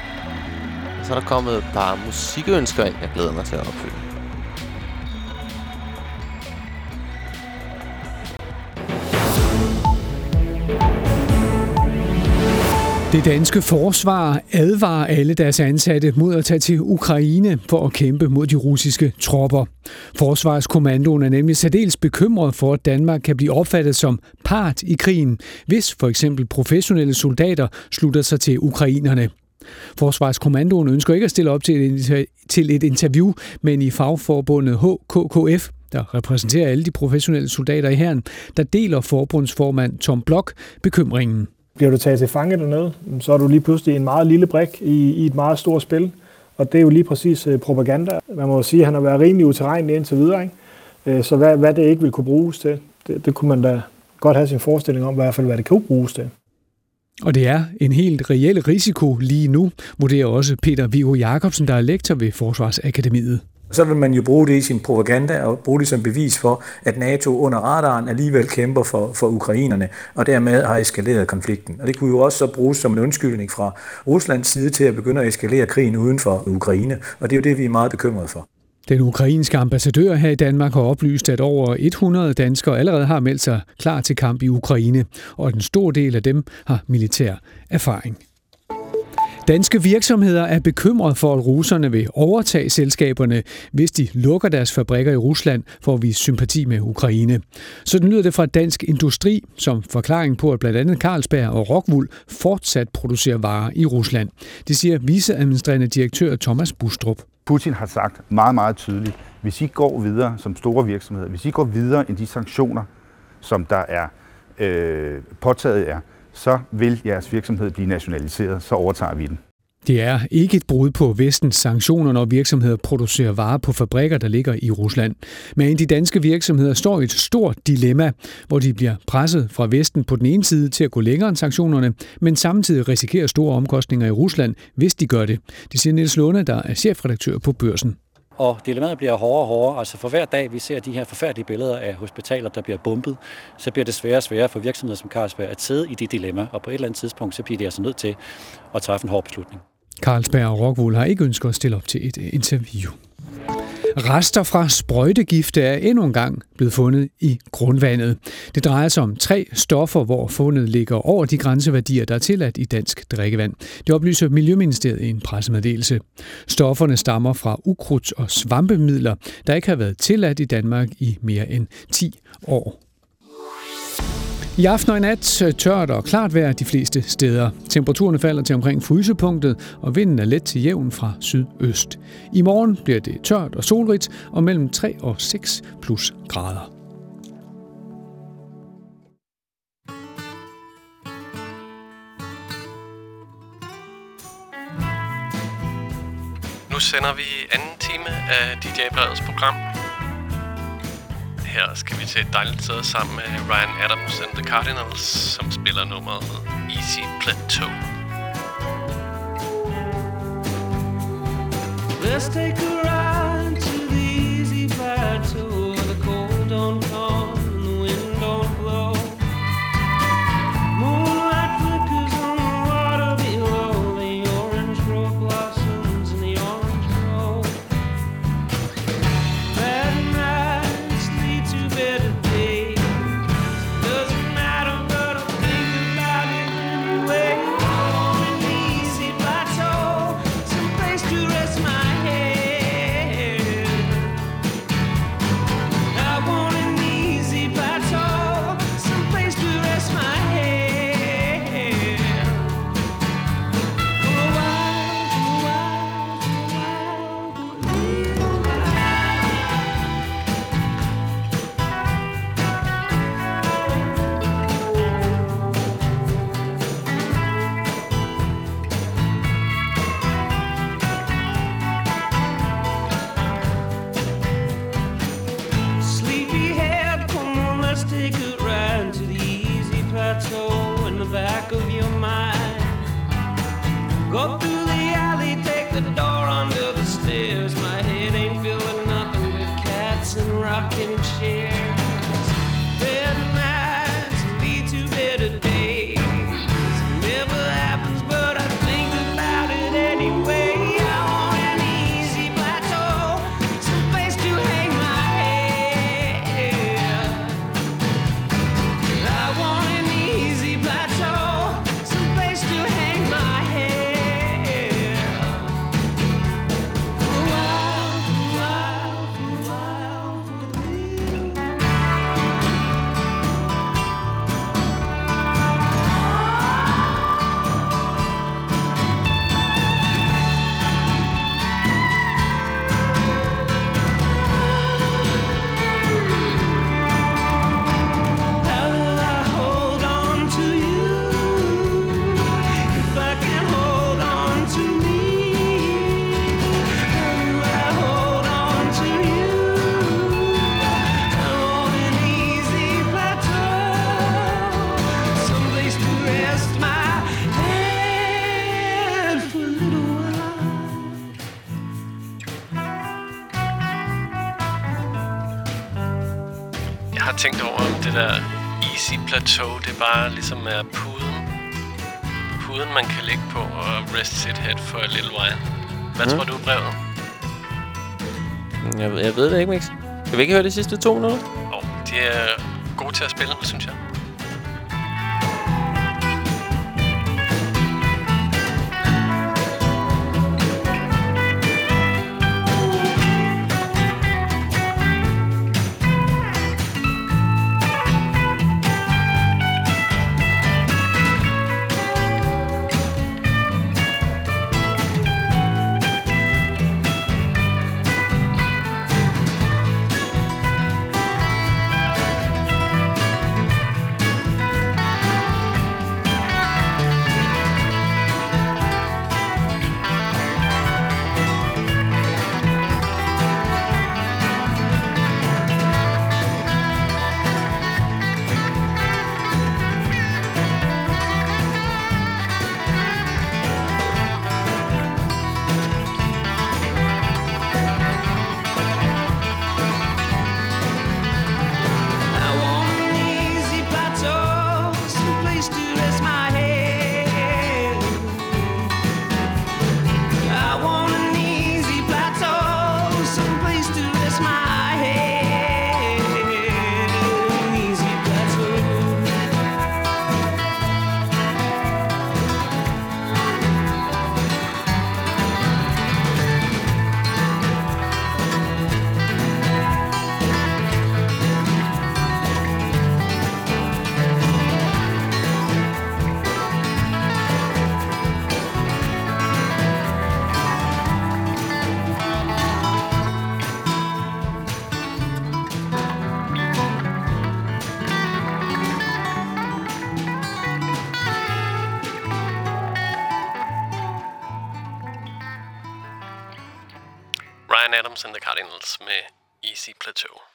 Og så er der kommet et par musikønsker ind, jeg glæder mig til at opfylde. Det danske forsvar advarer alle deres ansatte mod at tage til Ukraine for at kæmpe mod de russiske tropper. Forsvarskommandoen er nemlig særdeles bekymret for, at Danmark kan blive opfattet som part i krigen, hvis for eksempel professionelle soldater slutter sig til ukrainerne. Forsvarskommandoen ønsker ikke at stille op til et, interview, men i fagforbundet HKKF, der repræsenterer alle de professionelle soldater i herren, der deler forbundsformand Tom Blok bekymringen. Bliver du taget til fange dernede, så er du lige pludselig en meget lille brik i, i et meget stort spil. Og det er jo lige præcis øh, propaganda. Man må jo sige, at han har været rimelig uterrenelig indtil videre. Ikke? Øh, så hvad, hvad det ikke vil kunne bruges til, det, det kunne man da godt have sin forestilling om, i hvert fald hvad det kunne bruges til. Og det er en helt reel risiko lige nu, vurderer også Peter Vigo Jacobsen, der er lektor ved Forsvarsakademiet. Så vil man jo bruge det i sin propaganda og bruge det som bevis for, at NATO under radaren alligevel kæmper for, for ukrainerne, og dermed har eskaleret konflikten. Og det kunne jo også så bruges som en undskyldning fra Ruslands side til at begynde at eskalere krigen uden for Ukraine, og det er jo det, vi er meget bekymrede for. Den ukrainske ambassadør her i Danmark har oplyst, at over 100 danskere allerede har meldt sig klar til kamp i Ukraine, og at en stor del af dem har militær erfaring. Danske virksomheder er bekymrede for, at russerne vil overtage selskaberne, hvis de lukker deres fabrikker i Rusland for at vise sympati med Ukraine. Sådan lyder det fra Dansk Industri, som forklaring på, at blandt andet Carlsberg og Rockwool fortsat producerer varer i Rusland. Det siger viceadministrerende direktør Thomas Bustrup. Putin har sagt meget, meget tydeligt, hvis I går videre som store virksomheder, hvis I går videre end de sanktioner, som der er øh, påtaget jer, så vil jeres virksomhed blive nationaliseret, så overtager vi den. Det er ikke et brud på vestens sanktioner, når virksomheder producerer varer på fabrikker, der ligger i Rusland. Men de danske virksomheder står i et stort dilemma, hvor de bliver presset fra Vesten på den ene side til at gå længere end sanktionerne, men samtidig risikerer store omkostninger i Rusland, hvis de gør det. Det siger Niels Lunde, der er chefredaktør på børsen. Og dilemmaet bliver hårdere og hårdere. Altså for hver dag, vi ser de her forfærdelige billeder af hospitaler, der bliver bombet, så bliver det sværere og sværere for virksomheder som Carlsberg at sidde i det dilemma. Og på et eller andet tidspunkt, så bliver de altså nødt til at træffe en hård beslutning. Carlsberg og Rockwool har ikke ønsket at stille op til et øh, interview. Rester fra sprøjtegifte er endnu en gang blevet fundet i grundvandet. Det drejer sig om tre stoffer, hvor fundet ligger over de grænseværdier, der er tilladt i dansk drikkevand. Det oplyser Miljøministeriet i en pressemeddelelse. Stofferne stammer fra ukrudts- og svampemidler, der ikke har været tilladt i Danmark i mere end 10 år. I aften og i nat øh, tørt og klart vejr de fleste steder. Temperaturen falder til omkring frysepunktet, og vinden er let til jævn fra sydøst. I morgen bliver det tørt og solrigt, og mellem 3 og 6 plus grader. Nu sender vi anden time af DJ Breders program. Her skal vi til et dejligt sted sammen med Ryan Adams and the Cardinals, som spiller nummeret Easy Plateau. Let's take a ride bare ligesom er puden. Puden, man kan ligge på og rest sit head for a little while. Hvad Mm. tror du, brevet? Jeg, ved- jeg ved det ikke, Mix. Skal vi ikke høre de sidste to minutter? Og de er gode til at spille, synes jeg.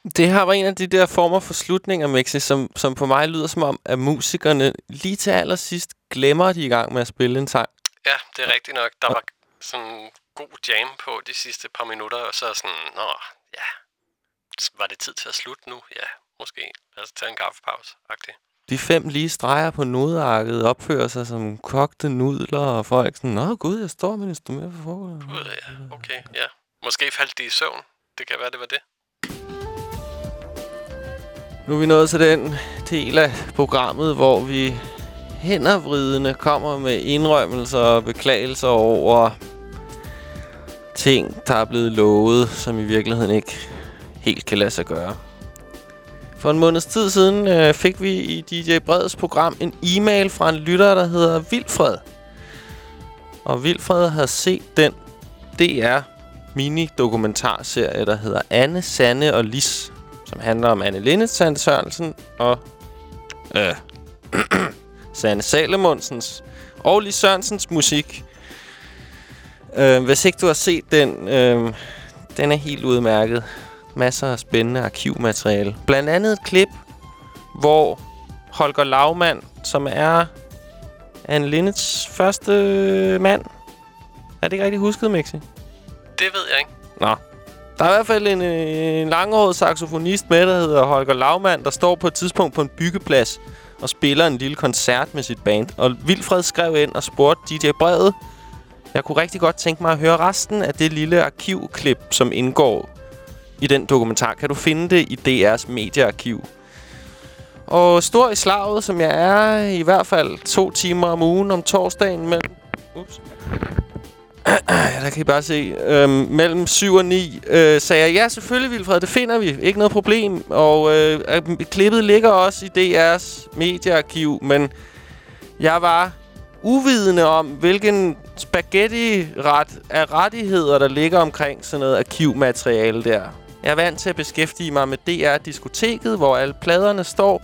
Det her var en af de der former for slutninger, Mixi, som, som på mig lyder som om, at musikerne lige til allersidst glemmer, at de er i gang med at spille en sang. Ja, det er rigtigt nok. Der var sådan god jam på de sidste par minutter, og så sådan, nå, ja, var det tid til at slutte nu? Ja, måske. Lad os tage en kaffepause, agtigt. De fem lige streger på nodearket opfører sig som kogte nudler, og folk sådan, Nå gud, jeg står med en instrument for forhånd. Gud, ja, okay, ja. Måske faldt de i søvn. Det kan være, det var det. Nu er vi nået til den del af programmet, hvor vi hændervridende kommer med indrømmelser og beklagelser over ting, der er blevet lovet, som i virkeligheden ikke helt kan lade sig gøre. For en måneds tid siden øh, fik vi i DJ Breds program en e-mail fra en lytter, der hedder Vilfred. Og Vilfred har set den DR mini-dokumentarserie, der hedder Anne, Sanne og Lis, som handler om Anne Linde, Sande Sørensen og øh, Sanne Salomonsens og Lis Sørensens musik. Øh, hvis ikke du har set den, øh, den er helt udmærket. Masser af spændende arkivmateriale. Blandt andet et klip, hvor Holger Laumann, som er Anne Lindes første mand. Er det ikke rigtig husket, Mixi? Det ved jeg ikke. Nå. Der er i hvert fald en, øh, en langhåret saxofonist med, der hedder Holger Laumann, der står på et tidspunkt på en byggeplads og spiller en lille koncert med sit band. Og Vilfred skrev ind og spurgte DJ Brevet, jeg kunne rigtig godt tænke mig at høre resten af det lille arkivklip, som indgår i den dokumentar. Kan du finde det i DR's mediearkiv? Og stor i slaget, som jeg er, i hvert fald to timer om ugen om torsdagen mellem... Ups. Ja, der kan I bare se. Øhm, mellem 7 og 9 øh, sagde jeg, ja, selvfølgelig, Vilfred, det finder vi. Ikke noget problem. Og øh, øh, klippet ligger også i DR's mediearkiv, men jeg var uvidende om, hvilken spaghetti-ret af rettigheder, der ligger omkring sådan noget arkivmateriale der. Jeg er vant til at beskæftige mig med DR-diskoteket, hvor alle pladerne står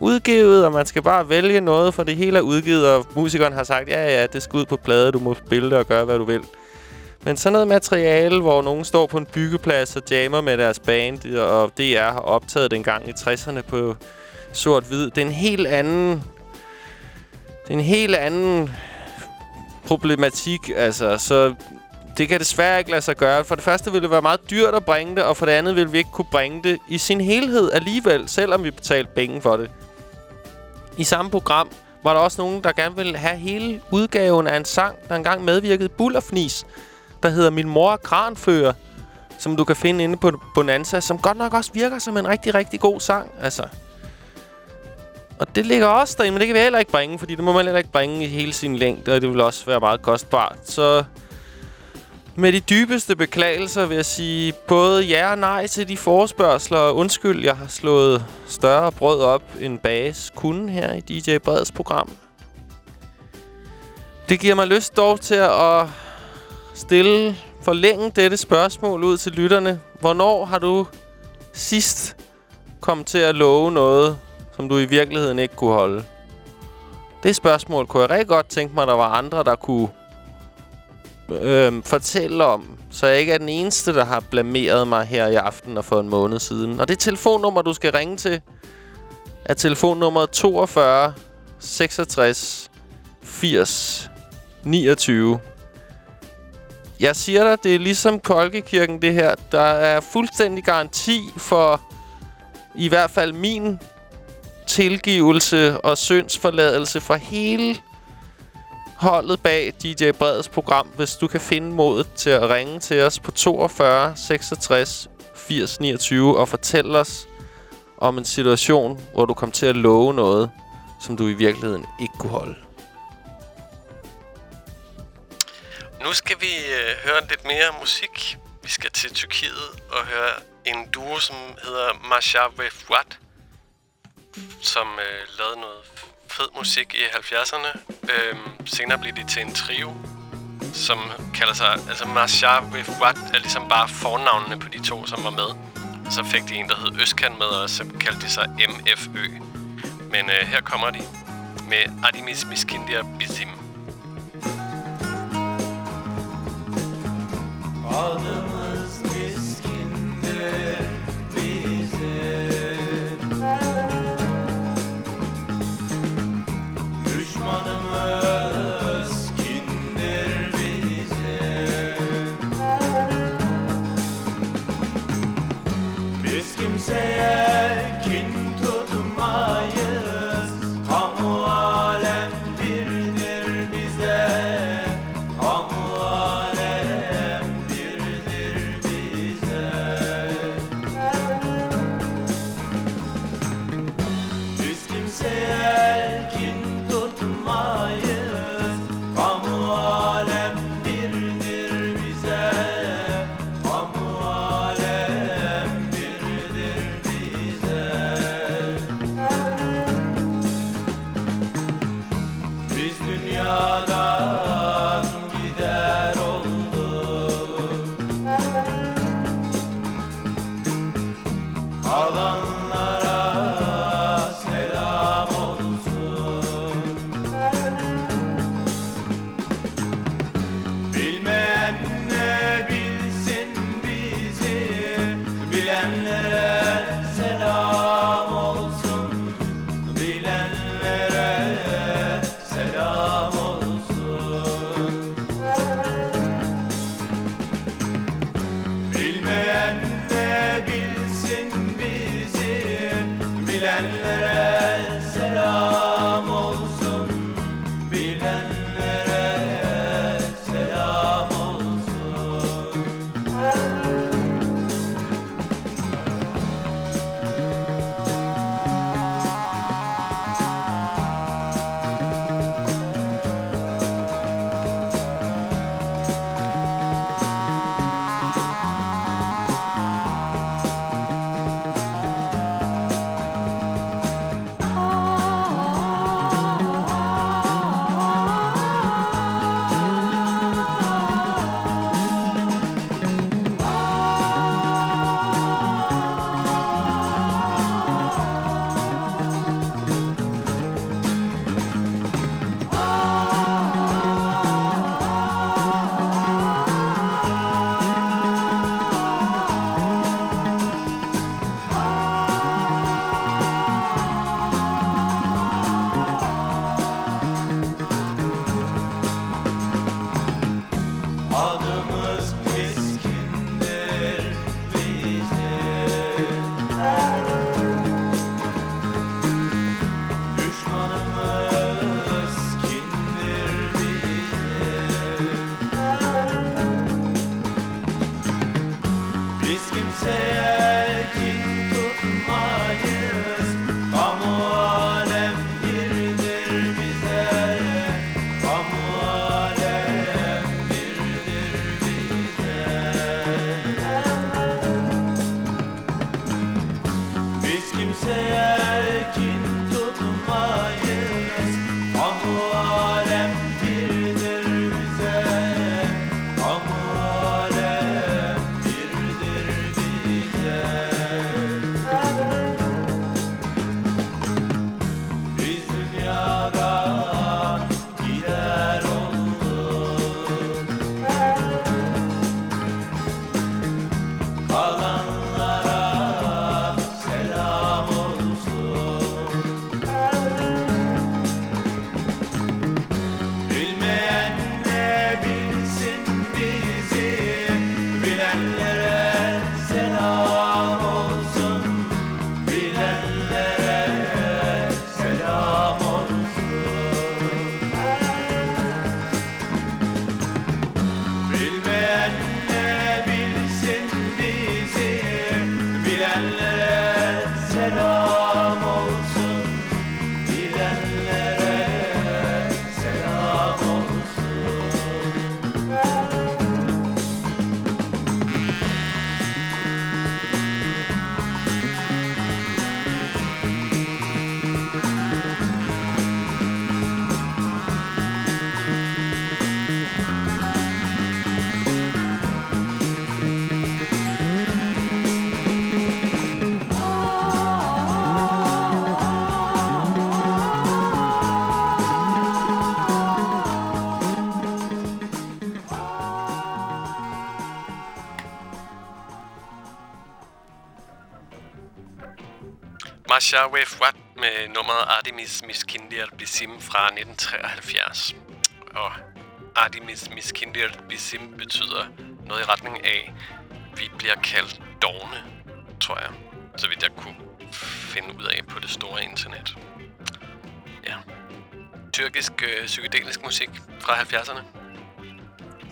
udgivet, og man skal bare vælge noget, for det hele er udgivet, og musikeren har sagt, ja, ja, det skal ud på plade, du må spille det og gøre, hvad du vil. Men sådan noget materiale, hvor nogen står på en byggeplads og jammer med deres band, og DR har optaget den gang i 60'erne på sort-hvid, det er en helt anden... Det er en helt anden problematik, altså, så Det kan desværre ikke lade sig gøre. For det første ville det være meget dyrt at bringe det, og for det andet ville vi ikke kunne bringe det i sin helhed alligevel, selvom vi betalte penge for det. I samme program var der også nogen, der gerne ville have hele udgaven af en sang, der engang medvirkede Bullerfnis, der hedder Min mor er kranfører, som du kan finde inde på Bonanza, som godt nok også virker som en rigtig, rigtig god sang. Altså. Og det ligger også derinde, men det kan vi heller ikke bringe, fordi det må man heller ikke bringe i hele sin længde, og det vil også være meget kostbart. Så med de dybeste beklagelser vil jeg sige både ja og nej til de forespørgseler. Og Undskyld, jeg har slået større brød op end Bages kunne her i DJ Breds program. Det giver mig lyst dog til at stille forlænge dette spørgsmål ud til lytterne. Hvornår har du sidst kommet til at love noget, som du i virkeligheden ikke kunne holde? Det spørgsmål kunne jeg rigtig godt tænke mig, at der var andre, der kunne øh, fortælle om, så jeg ikke er den eneste, der har blameret mig her i aften og for en måned siden. Og det telefonnummer, du skal ringe til, er telefonnummer 42 66 80 29. Jeg siger dig, det er ligesom Kolkekirken, det her. Der er fuldstændig garanti for i hvert fald min tilgivelse og syndsforladelse for hele holdet bag DJ Breds program, hvis du kan finde modet til at ringe til os på 42 66 80 29 og fortælle os om en situation, hvor du kom til at love noget, som du i virkeligheden ikke kunne holde. Nu skal vi øh, høre lidt mere musik. Vi skal til Tyrkiet og høre en duo, som hedder Masha Fuat, som øh, lavede noget fed musik i 70'erne. Øhm, senere blev de til en trio, som kalder sig... Altså, Marsha with What er ligesom bare fornavnene på de to, som var med. Så fik de en, der hed Øskan med, og så kaldte de sig MFØ. Men øh, her kommer de med Adimis Miskindia Bizim. Adımız miskindir Pasha Wefwat med nummeret Artemis Miskindir Bisim fra 1973. Og Artemis Miskindir Bisim betyder noget i retning af, vi bliver kaldt dogne, tror jeg. Så vidt jeg kunne finde ud af på det store internet. Ja. Tyrkisk øh, psykedelisk musik fra 70'erne.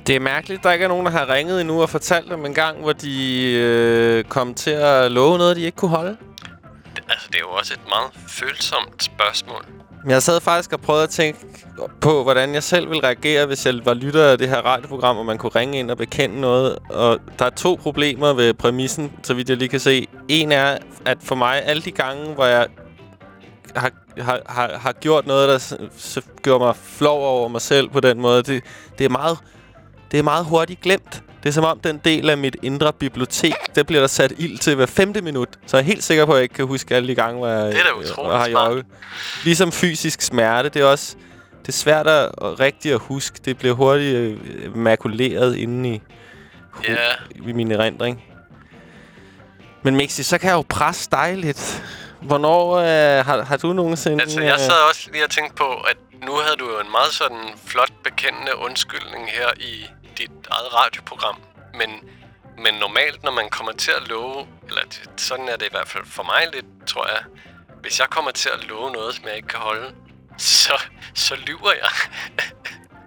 Det er mærkeligt, der ikke er nogen, der har ringet endnu og fortalt dem en gang, hvor de øh, kom til at love noget, de ikke kunne holde. Altså, det er jo også et meget følsomt spørgsmål. Men jeg sad faktisk og prøvede at tænke på, hvordan jeg selv ville reagere, hvis jeg var lytter af det her radioprogram, og man kunne ringe ind og bekende noget. Og der er to problemer ved præmissen, så vidt jeg lige kan se. En er, at for mig, alle de gange, hvor jeg har, har, har, har gjort noget, der gjorde mig flov over mig selv på den måde, det, det, er meget, det er meget hurtigt glemt. Det er som om den del af mit indre bibliotek, der bliver der sat ild til hver femte minut. Så jeg er helt sikker på, at jeg ikke kan huske alle de gange, hvor jeg, Det er da øh, utroligt har jogget. Ligesom fysisk smerte, det er også det er svært at, rigtigt at huske. Det bliver hurtigt øh, makuleret inde i, Ja. i min erindring. Men Mixi, så kan jeg jo presse dig lidt. Hvornår øh, har, har du nogensinde... Altså, jeg øh, sad også lige og tænkte på, at nu havde du jo en meget sådan flot bekendende undskyldning her i eget radioprogram. Men, men normalt, når man kommer til at love, eller sådan er det i hvert fald for mig lidt, tror jeg. Hvis jeg kommer til at love noget, som jeg ikke kan holde, så, så lyver jeg.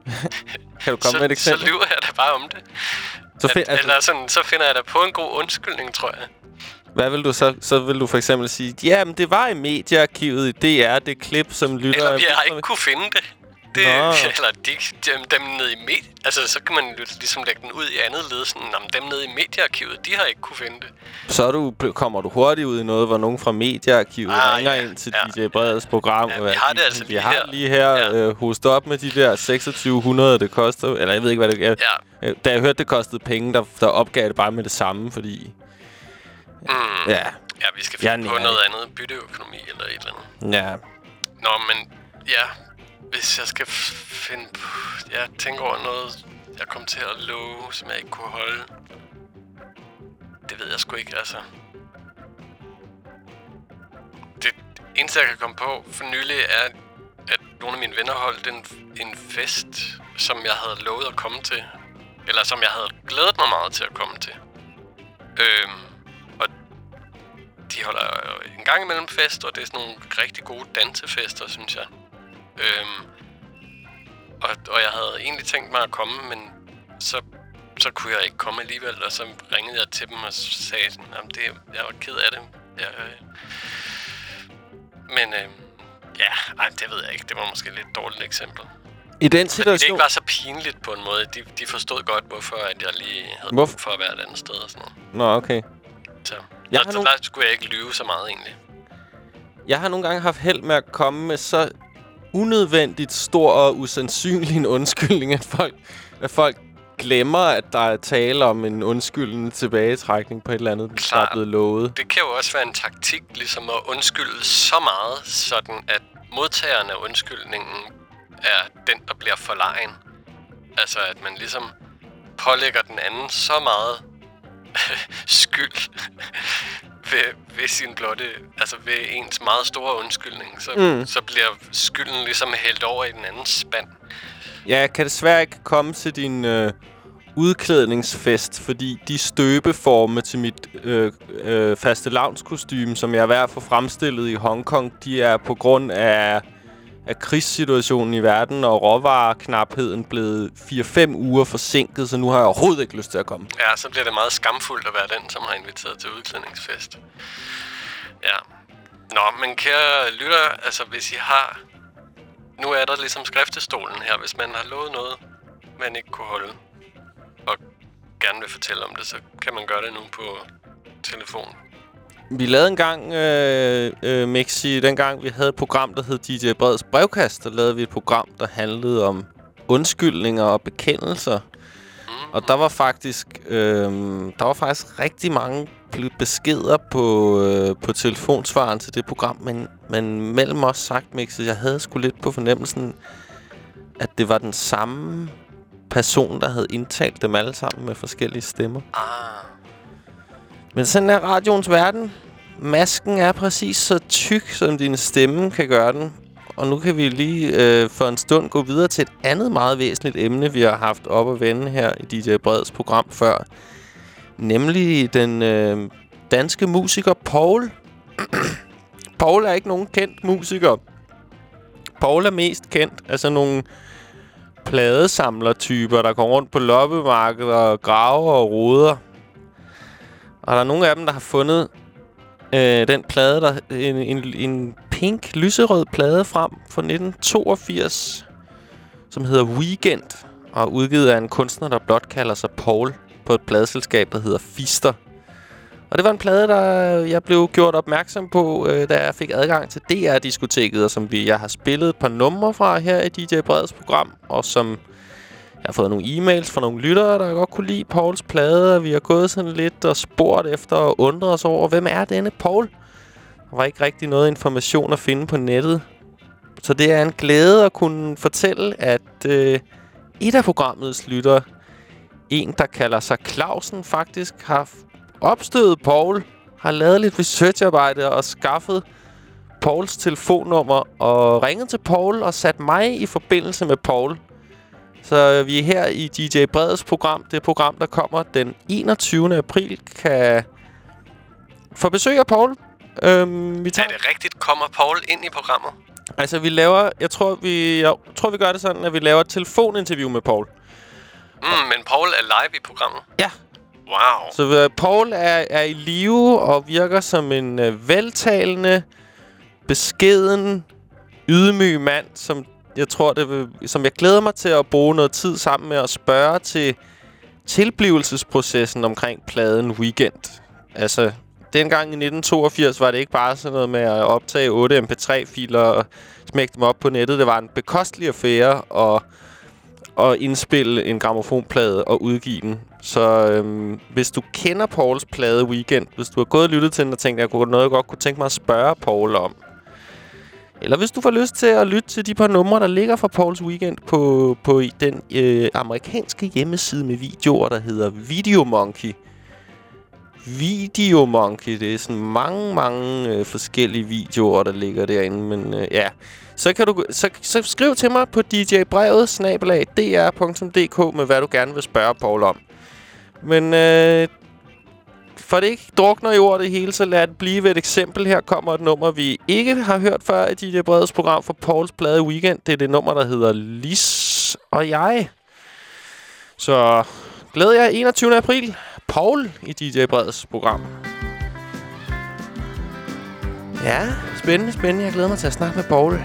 Kan du komme så, med et eksempel? Så lyver jeg da bare om det. Så At, find, altså, eller sådan, så finder jeg da på en god undskyldning, tror jeg. hvad vil du så? Så vil du for eksempel sige, ja, men det var i mediearkivet i DR, det klip, som lytter... Eller jeg har ikke kunne finde det. Det Nå. eller de, dem, dem nede i med, Altså, så kan man ligesom lægge den ud i andet led. Sådan, "Nå, dem nede i mediearkivet, de har ikke kunne finde det. Så er du, kommer du hurtigt ud i noget, hvor nogen fra mediearkivet Ah, ringer ja, ind til DJ Breds program. Ja, vi har det altså vi lige har her." lige her ja. øh, host op med de der 2600, det koster. Eller jeg ved ikke, hvad det er. Ja. Øh, Da jeg hørte, det kostede penge, der, der opgav det bare med det samme, fordi... Mm. Ja. Ja, vi skal finde på nærer noget andet. Bytteøkonomi eller et eller andet. Ja. Nå, men ja. Hvis jeg skal finde på... Jeg tænker over noget, jeg kom til at love, som jeg ikke kunne holde. Det ved jeg sgu ikke, altså. Det eneste, jeg kan komme på for nylig, er, at nogle af mine venner holdt en, en fest, som jeg havde lovet at komme til. Eller som jeg havde glædet mig meget til at komme til. Øhm, og de holder en gang imellem fest, og det er sådan nogle rigtig gode dansefester, synes jeg. Øhm, og, og jeg havde egentlig tænkt mig at komme, men så, så kunne jeg ikke komme alligevel, og så ringede jeg til dem og sagde, sådan, "Jamen, det, jeg var ked af det. Jeg, øh, men øh, ja, ej, det ved jeg ikke. Det var måske et lidt dårligt eksempel. I den Fordi det situation... ikke var så pinligt på en måde. De, de forstod godt, hvorfor at jeg lige havde brug for at være et andet sted og sådan noget. Nå, okay. Så, Jeg jeg har så nogle- der skulle jeg ikke lyve så meget egentlig. Jeg har nogle gange haft held med at komme med så unødvendigt stor og usandsynlig en undskyldning, at folk, at folk glemmer, at der er tale om en undskyldende tilbagetrækning på et eller andet, der er Klart. blevet lovet. Det kan jo også være en taktik, ligesom at undskylde så meget, sådan at modtageren af undskyldningen er den, der bliver forlegen. Altså, at man ligesom pålægger den anden så meget skyld ved, ved sin blotte, altså ved ens meget store undskyldning, så, Mm. så bliver skylden ligesom hældt over i den andens spand. Ja, jeg kan desværre ikke komme til din øh, udklædningsfest, fordi de støbeforme til mit øh, øh, faste lavnskostyme, som jeg er ved at få fremstillet i Hongkong, de er på grund af, er krigssituationen i verden og råvareknapheden blevet 4-5 uger forsinket, så nu har jeg overhovedet ikke lyst til at komme. Ja, så bliver det meget skamfuldt at være den, som har inviteret til udklædningsfest. Ja. Nå, men kære lytter, altså hvis I har... Nu er der ligesom skriftestolen her. Hvis man har lovet noget, man ikke kunne holde, og gerne vil fortælle om det, så kan man gøre det nu på telefon. Vi lavede engang, øh, øh, Mixi, dengang vi havde et program, der hed DJ Breds Brevkast, der lavede vi et program, der handlede om undskyldninger og bekendelser. Og der var faktisk, øh, der var faktisk rigtig mange beskeder på, øh, på telefonsvaren til det program, men, men mellem os sagt, Mixi, jeg havde sgu lidt på fornemmelsen, at det var den samme person, der havde indtalt dem alle sammen med forskellige stemmer. Ah. Men sådan er radioens verden. masken er præcis så tyk, som din stemme kan gøre den. Og nu kan vi lige øh, for en stund gå videre til et andet meget væsentligt emne, vi har haft op at vende her i DJ Breds program før. Nemlig den øh, danske musiker Paul. Paul er ikke nogen kendt musiker. Paul er mest kendt af sådan nogle pladesamlertyper, der går rundt på loppemarkedet og graver og roder. Og der er nogle af dem, der har fundet øh, den plade, der en, en, en pink, lyserød plade frem fra 1982, som hedder Weekend, og er udgivet af en kunstner, der blot kalder sig Paul, på et pladeselskab, der hedder Fister. Og det var en plade, der jeg blev gjort opmærksom på, øh, da jeg fik adgang til DR-diskoteket, og som vi, jeg har spillet et par numre fra her i DJ Breds program, og som jeg har fået nogle e-mails fra nogle lyttere, der godt kunne lide Pauls plade, og vi har gået sådan lidt og spurgt efter og undret os over, hvem er denne Paul? Der var ikke rigtig noget information at finde på nettet. Så det er en glæde at kunne fortælle, at øh, et af programmets lyttere, en der kalder sig Clausen, faktisk har opstødet Paul, har lavet lidt researcharbejde og skaffet Pauls telefonnummer og ringet til Paul og sat mig i forbindelse med Paul. Så vi er her i DJ Breds program, det program, der kommer den 21. april, kan få besøg af Paul. Øhm, vi tager Er det rigtigt? Kommer Paul ind i programmet? Altså, vi laver... Jeg tror, vi, jeg tror, vi gør det sådan, at vi laver et telefoninterview med Paul. Mm, men Paul er live i programmet? Ja. Wow. Så uh, Paul er, er i live og virker som en uh, veltalende, beskeden, ydmyg mand, som jeg tror, det vil, som jeg glæder mig til at bruge noget tid sammen med at spørge til tilblivelsesprocessen omkring pladen Weekend. Altså, dengang i 1982 var det ikke bare sådan noget med at optage 8 MP3-filer og smække dem op på nettet. Det var en bekostelig affære at, at indspille en gramofonplade og udgive den. Så øhm, hvis du kender Pauls plade Weekend, hvis du har gået og lyttet til den og tænkt, at jeg kunne noget, jeg godt kunne tænke mig at spørge Paul om, eller hvis du får lyst til at lytte til de par numre, der ligger fra Pauls Weekend på, på den øh, amerikanske hjemmeside med videoer, der hedder Videomonkey. Videomonkey, det er sådan mange, mange øh, forskellige videoer, der ligger derinde, men øh, ja. Så, kan du, så, så skriv til mig på djbrevet, snabelag, dr.dk med hvad du gerne vil spørge Paul om. Men øh, for det ikke drukner i ord det hele, så lad det blive et eksempel. Her kommer et nummer, vi ikke har hørt før i DJ Breds program for Pauls plade Weekend. Det er det nummer, der hedder Lis og jeg. Så glæder jeg 21. april. Paul i DJ Breds program. Ja, spændende, spændende. Jeg glæder mig til at snakke med Paul.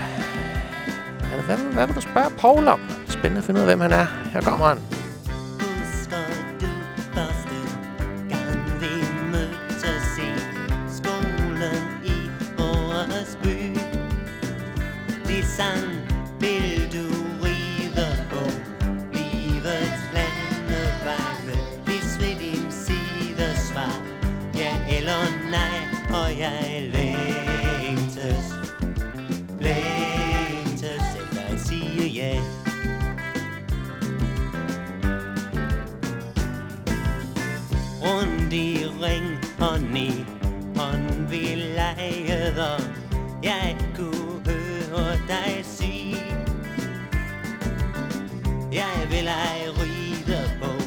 Hvad, hvad vil du spørge Paul om? Spændende at finde ud af, hvem han er. Her kommer han. Sang, vil du ride på livets landeveje? Hvis ved din side svar, ja eller nej, og jeg længtes, længtes efter at sige ja. rundt i ring og ned hånd vi lejede jeg kunne dig sige. Jeg vil ej ride på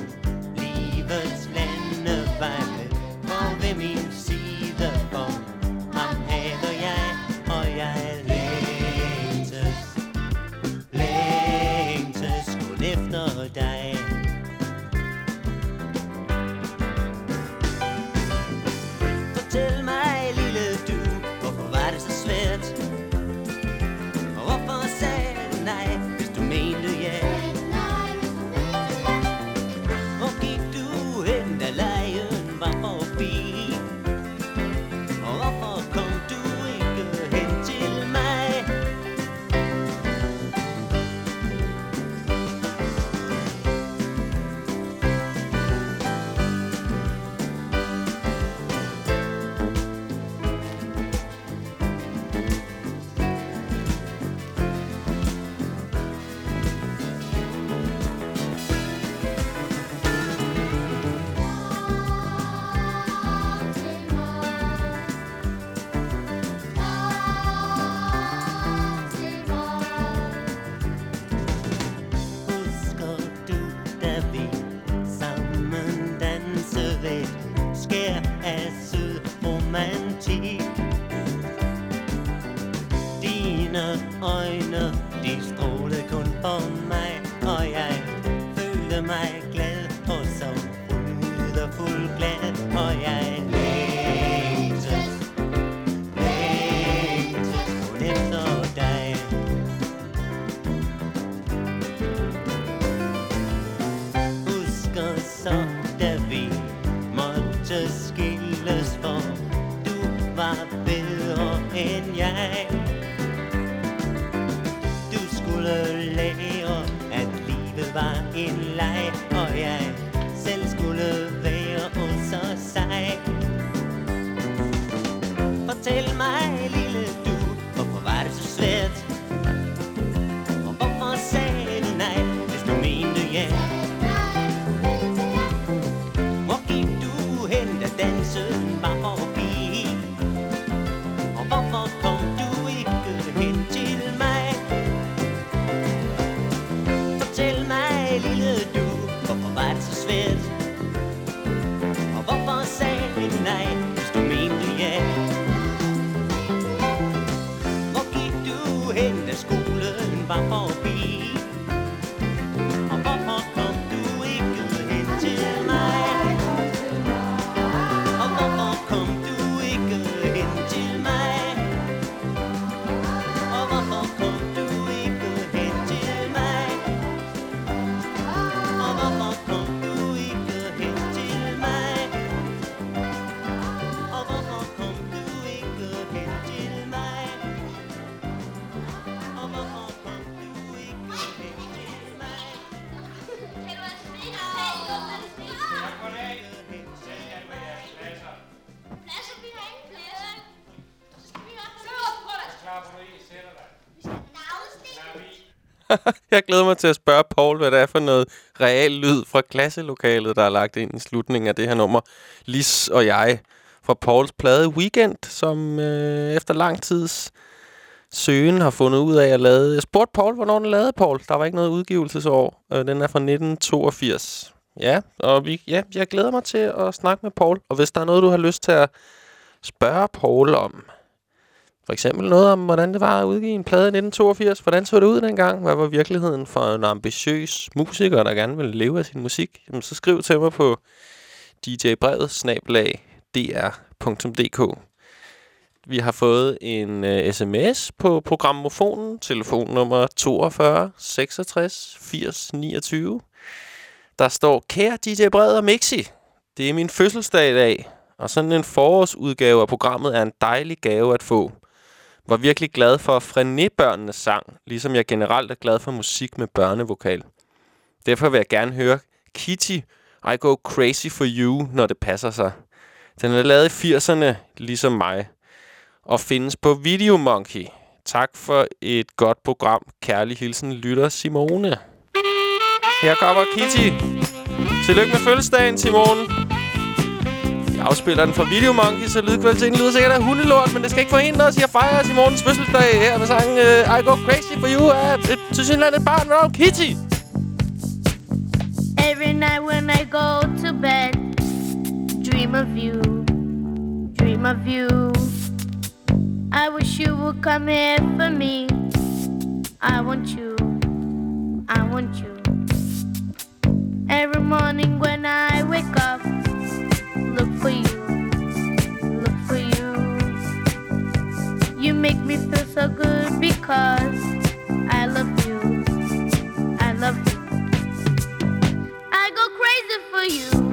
Jeg glæder mig til at spørge Paul, hvad det er for noget real lyd fra klasselokalet, der er lagt ind i slutningen af det her nummer. Lis og jeg fra Pauls plade Weekend, som øh, efter lang tids søgen har fundet ud af at lave. Jeg spurgte Paul, hvornår den lavede, Paul. Der var ikke noget udgivelsesår. Øh, den er fra 1982. Ja, og vi, ja, jeg glæder mig til at snakke med Paul. Og hvis der er noget, du har lyst til at spørge Paul om, for eksempel noget om, hvordan det var at udgive en plade i 1982. Hvordan så det ud dengang? Hvad var virkeligheden for en ambitiøs musiker, der gerne ville leve af sin musik? Jamen, så skriv til mig på djbrevet snablag dr.dk. Vi har fået en øh, uh, sms på programmofonen, telefonnummer 42 66 80 29. Der står, kære DJ Bred og Mixi, det er min fødselsdag i dag, og sådan en forårsudgave af programmet er en dejlig gave at få. Var virkelig glad for Frené-børnenes sang, ligesom jeg generelt er glad for musik med børnevokal. Derfor vil jeg gerne høre Kitty, I Go Crazy For You, når det passer sig. Den er lavet i 80'erne, ligesom mig, og findes på Video Monkey. Tak for et godt program. Kærlig hilsen, lytter Simone. Her kommer Kitty. Tillykke med fødselsdagen, Simone afspilleren fra Video Monkey, så lydkvaliteten lyder sikkert af hundelort, men det skal ikke forhindre os i at fejre Simons fødselsdag her med sangen uh, I Go Crazy For You af et tilsyneladende barn med Kitty. Every night when I go to bed, dream of you, dream of you. I wish you would come here for me. I want you, I want you. Every morning when I wake up, look for you, look for you. You make me feel so good because I love you, I love you. I go crazy for you,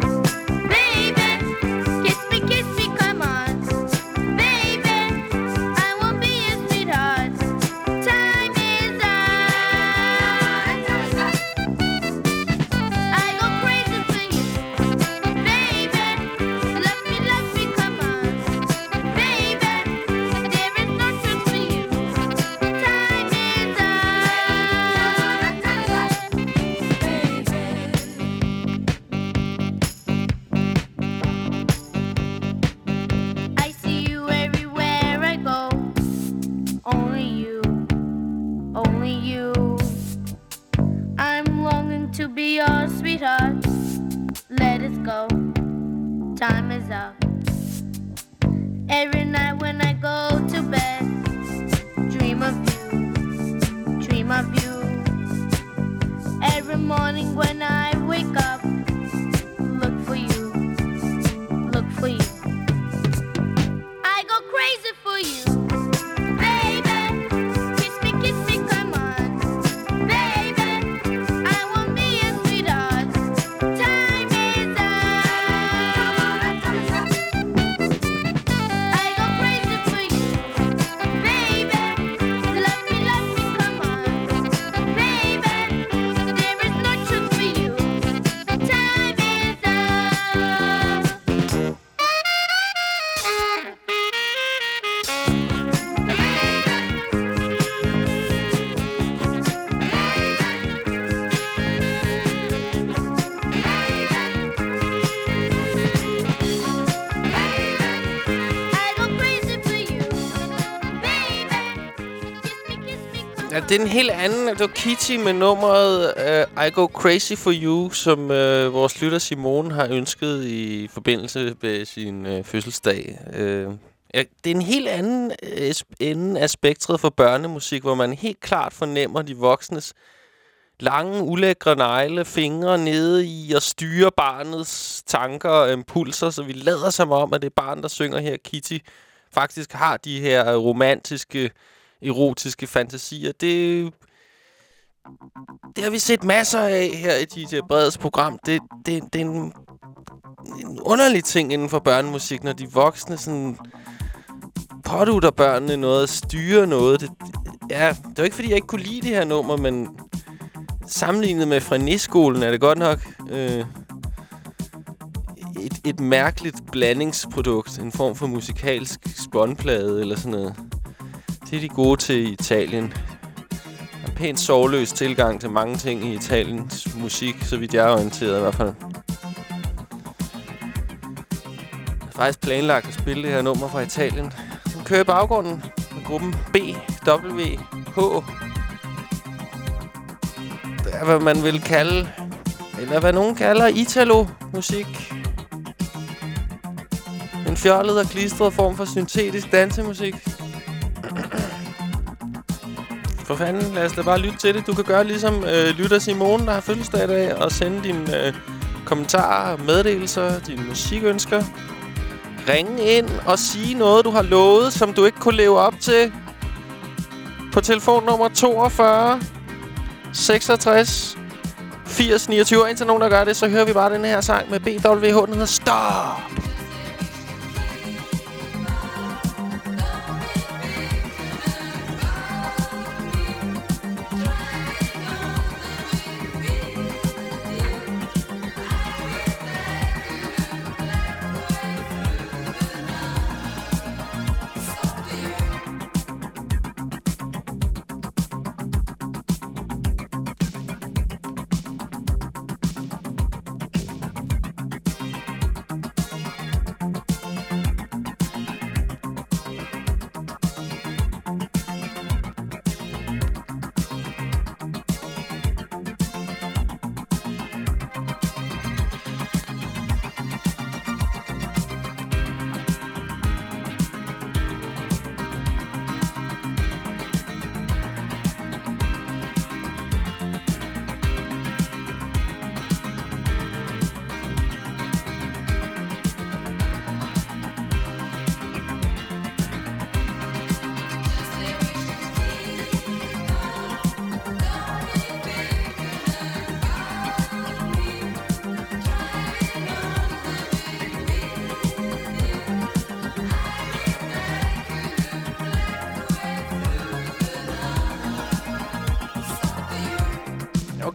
det er en helt anden... Det var Kitty med nummeret uh, I Go Crazy For You, som uh, vores lytter Simone har ønsket i forbindelse med sin uh, fødselsdag. Uh, ja, det er en helt anden uh, ende af spektret for børnemusik, hvor man helt klart fornemmer de voksnes lange, ulækre negle, fingre nede i og styre barnets tanker og impulser, så vi lader som om, at det barn, der synger her, Kitty, faktisk har de her romantiske, erotiske fantasier. Det, det har vi set masser af her i DJ Breds program. Det, det, det er en, en underlig ting inden for børnemusik, når de voksne sådan pådutter børnene noget, styrer noget. Det, ja, det var ikke, fordi jeg ikke kunne lide det her nummer, men sammenlignet med Frené-skolen er det godt nok øh, et, et mærkeligt blandingsprodukt. En form for musikalsk spåndplade eller sådan noget. Det er de gode til i Italien. En pænt sovløs tilgang til mange ting i Italiens musik, så vidt jeg er orienteret i hvert fald. Jeg har faktisk planlagt at spille det her nummer fra Italien. Den kører i baggrunden med gruppen BWH er, hvad man vil kalde, eller hvad nogen kalder Italo-musik. En fjollet og klistret form for syntetisk dansemusik. For fanden, lad os da bare lytte til det. Du kan gøre ligesom øh, lytter Simone, der har fødselsdag i dag, og sende dine øh, kommentarer, meddelelser, dine musikønsker. Ring ind og sige noget, du har lovet, som du ikke kunne leve op til. På telefonnummer 42 66 80 29. Og indtil nogen, der gør det, så hører vi bare den her sang med BWH. Den hedder Stop!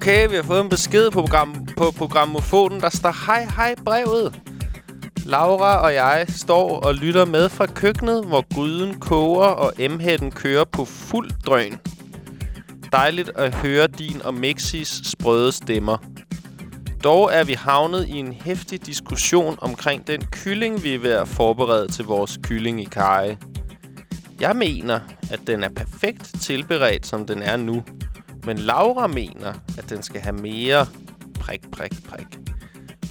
Okay, vi har fået en besked på, program, på programmofonen, der står Hej, hej brevet. Laura og jeg står og lytter med fra køkkenet, hvor gryden koger og m kører på fuld drøn. Dejligt at høre din og Mexis sprøde stemmer. Dog er vi havnet i en hæftig diskussion omkring den kylling, vi er ved at forberede til vores kylling i kaj. Jeg mener, at den er perfekt tilberedt, som den er nu. Men Laura mener, at den skal have mere prik, prik, prik.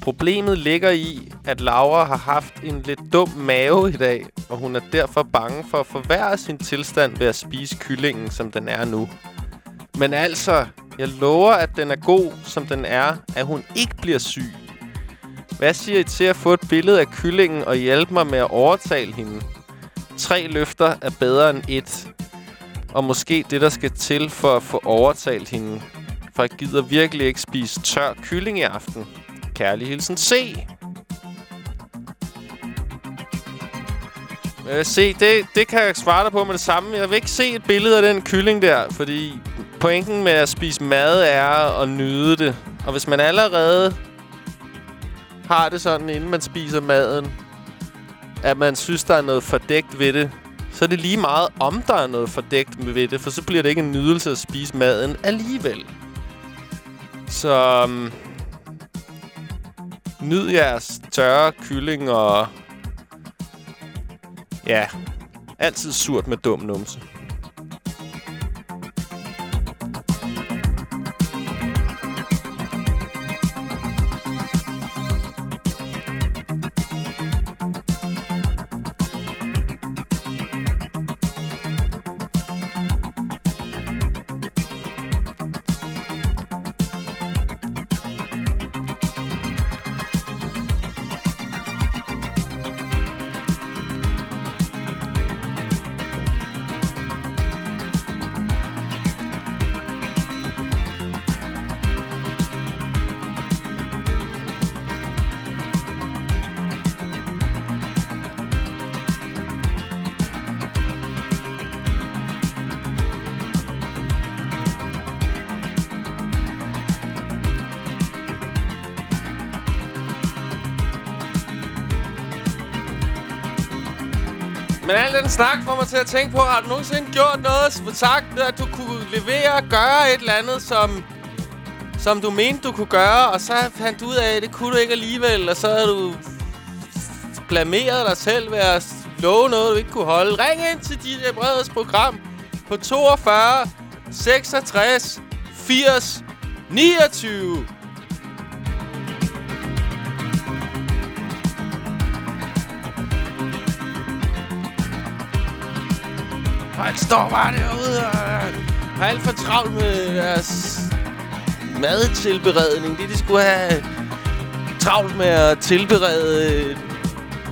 Problemet ligger i, at Laura har haft en lidt dum mave i dag, og hun er derfor bange for at forværre sin tilstand ved at spise kyllingen, som den er nu. Men altså, jeg lover, at den er god, som den er, at hun ikke bliver syg. Hvad siger I til at få et billede af kyllingen og hjælpe mig med at overtale hende? Tre løfter er bedre end et. Og måske det, der skal til for at få overtalt hende. For jeg gider virkelig ikke spise tør kylling i aften. Kærlig hilsen C. Øh, se, det, det kan jeg svare dig på med det samme. Jeg vil ikke se et billede af den kylling der, fordi pointen med at spise mad er at nyde det. Og hvis man allerede har det sådan, inden man spiser maden, at man synes, der er noget fordækt ved det, så er det lige meget, om der er noget fordækt ved det, for så bliver det ikke en nydelse at spise maden alligevel. Så um, nyd jeres tørre kylling og... Ja, altid surt med dum numse. Snak får mig til at tænke på, har du nogensinde gjort noget, som sagt, at du kunne levere og gøre et eller andet, som, som du mente, du kunne gøre, og så fandt du ud af, at det kunne du ikke alligevel, og så havde du blameret dig selv ved at love noget, du ikke kunne holde. Ring ind til DJ Breds program på 42 66 80 29. Folk står bare derude og øh, har alt for travlt med deres madtilberedning. Det de skulle have travlt med at tilberede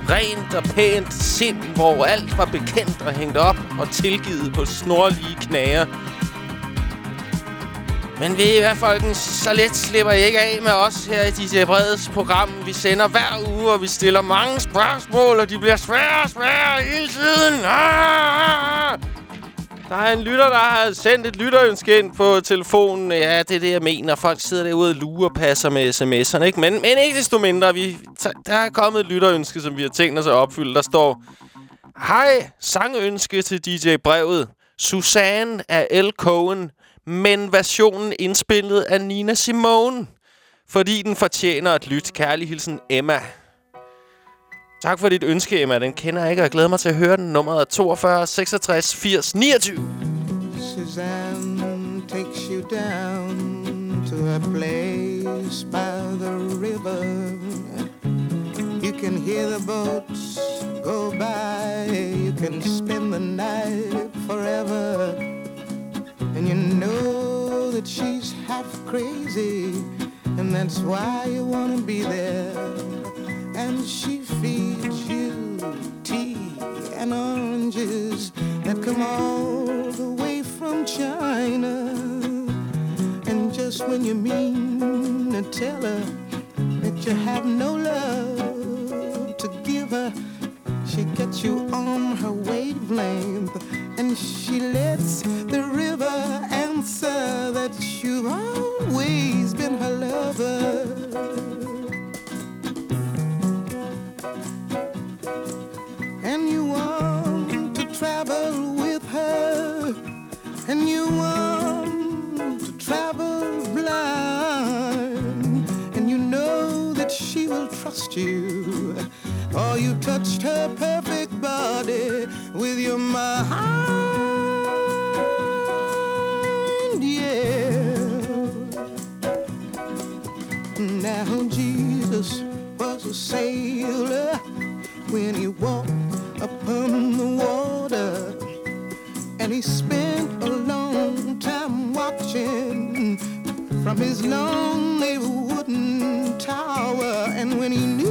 rent og pænt sind, hvor alt var bekendt og hængt op og tilgivet på snorlige knager. Men ved I hvad, folkens? Så let slipper I ikke af med os her i DJ Breds program. Vi sender hver uge, og vi stiller mange spørgsmål, og de bliver sværere og sværere hele tiden. Ah! ah, ah. Der er en lytter, der har sendt et lytterønske ind på telefonen. Ja, det er det, jeg mener. Folk sidder derude og lurer passer med sms'erne, ikke? Men, men ikke desto mindre. Vi, der er kommet et lytterønske, som vi har tænkt os at opfylde. Der står... Hej, sangønske til DJ Brevet. Susanne af L. Cohen, men versionen indspillet af Nina Simone. Fordi den fortjener et lyt. Kærlig hilsen, Emma. Tak for dit ønske, Emma. Den kender jeg ikke, og jeg glæder mig til at høre den. Nummeret er 42 66 80 29. Suzanne takes you down to a place by the river. You can hear the boats go by. You can spend the night forever. And you know that she's half crazy. And that's why you want to be there. And she feeds you tea and oranges that come all the way from China. And just when you mean to tell her that you have no love to give her, she gets you on her wavelength. And she lets the river answer that you've always been her lover. Travel with her, and you want to travel blind, and you know that she will trust you. Oh, you touched her perfect body with your mind, yeah. Now Jesus was a sailor when he walked upon the water and he spent a long time watching from his lonely wooden tower. And when he knew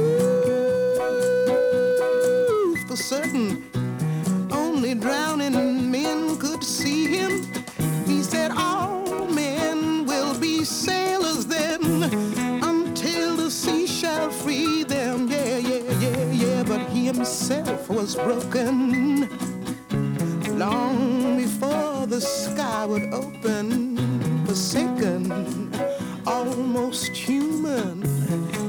for certain only drowning men could see him he said all men will be sailors then until the sea shall free them. Yeah yeah yeah yeah but he himself was broken long before the sky would open forsaken almost human.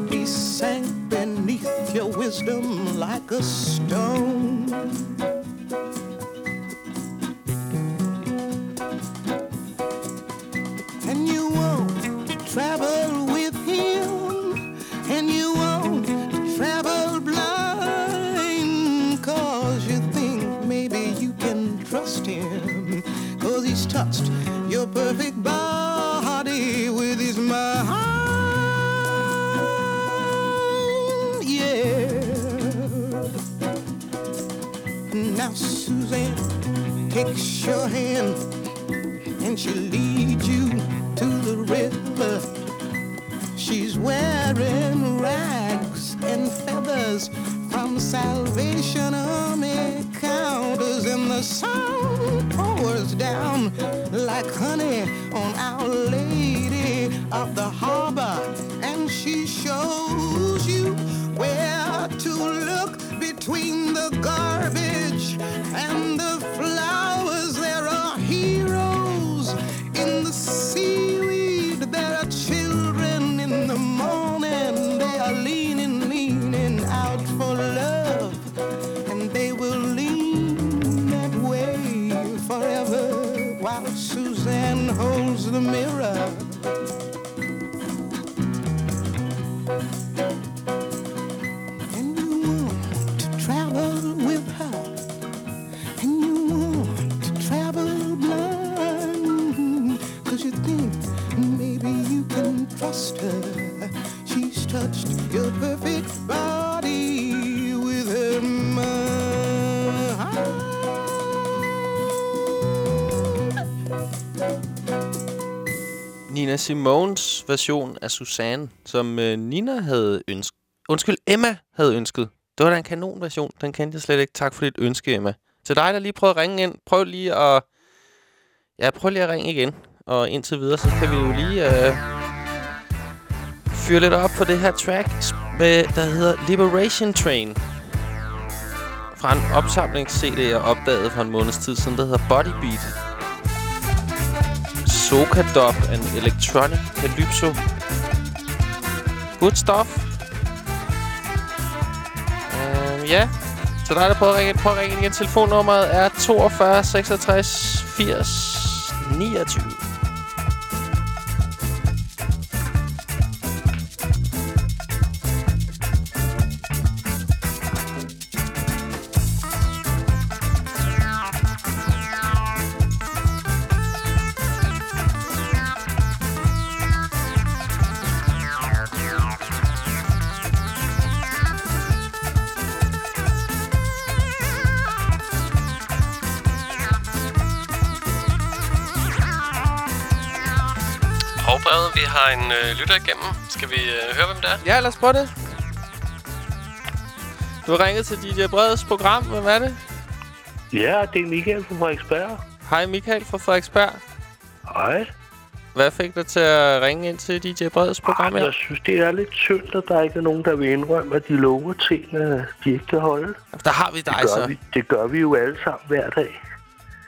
He sank beneath your wisdom like a stone. And you won't travel Takes your hand and she leads you to the river. She's wearing rags and feathers from Salvation Army counters, and the sun pours down like honey on Our Lady of the Simones version af Susanne, som øh, Nina havde ønsket. Undskyld, Emma havde ønsket. Det var da en kanonversion. Den kendte jeg slet ikke. Tak for dit ønske, Emma. Til dig, der lige prøvede at ringe ind. Prøv lige at... Ja, prøv lige at ringe igen. Og indtil videre, så kan vi jo lige øh, fyre lidt op på det her track, med, der hedder Liberation Train. Fra en opsamlings-CD, jeg opdagede for en måneds tid siden, der hedder Body Beat. Soca Dub and Electronic Calypso. Good stuff. Uh, ja, så der er der prøvet at ringe på at ringe igen. Telefonnummeret er 42 66 80 29. har en øh, lytter igennem. Skal vi øh, høre, hvem det er? Ja, lad os prøve det. Du har ringet til DJ Breds program. Hvem er det? Ja, det er Michael fra Frederiksberg. Hej Michael fra Frederiksberg. Hej. Hvad fik dig til at ringe ind til DJ Breds program her? Jeg synes, det er lidt synd, at der ikke er nogen, der vil indrømme, at de lover tingene, de ikke kan holde. Der har vi dig det gør så. Vi, det gør vi jo alle sammen hver dag.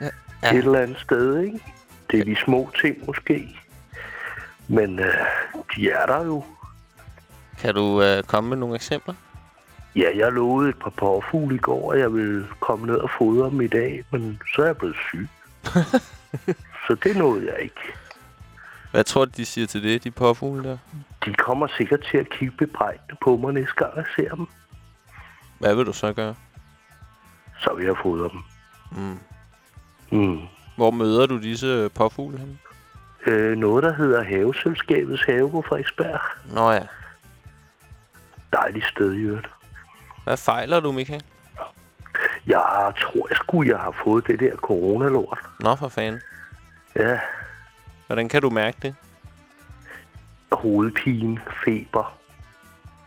Ja. Et eller andet sted, ikke? Det er de små ting måske. Men øh, de er der jo. Kan du øh, komme med nogle eksempler? Ja, jeg lovede et par påfugle i går, at jeg ville komme ned og fodre dem i dag, men så er jeg blevet syg. så det nåede jeg ikke. Hvad tror du, de siger til det, de påfugle der? De kommer sikkert til at kigge bebrejdende på mig næste gang, jeg ser dem. Hvad vil du så gøre? Så vil jeg fodre dem. Mm. Mm. Hvor møder du disse påfugle henne? Øh, noget, der hedder Haveselskabets Have på Frederiksberg. Nå ja. Dejligt sted i øvrigt. Hvad fejler du, Michael? Jeg tror, jeg skulle, jeg har fået det der coronalort. Nå, for fanden. Ja, Hvordan kan du mærke det? hovedpine, feber,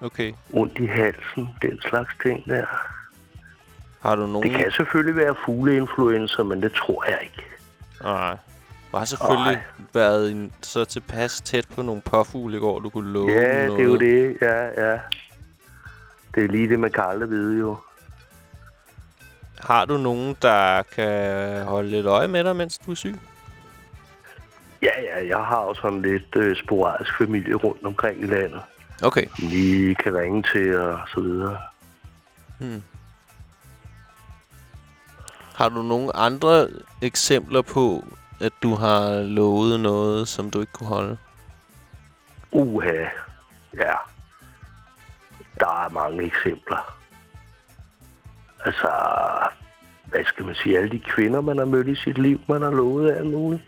Okay. ondt i halsen, den slags ting der. Har du nogen... Det kan selvfølgelig være fugleinfluenza, men det tror jeg ikke. Nej. Du har selvfølgelig Nej. været en, så tilpas tæt på nogle påfugle i går, du kunne love Ja, noget. det er jo det. Ja, ja. Det er lige det, man kan aldrig vide jo. Har du nogen, der kan holde lidt øje med dig, mens du er syg? Ja, ja, jeg har jo sådan lidt øh, sporadisk familie rundt omkring i landet. Okay. Lige kan ringe til og så videre. Hmm. Har du nogle andre eksempler på, at du har lovet noget, som du ikke kunne holde? Uha, ja. Der er mange eksempler. Altså, hvad skal man sige, alle de kvinder, man har mødt i sit liv, man har lovet af alt muligt.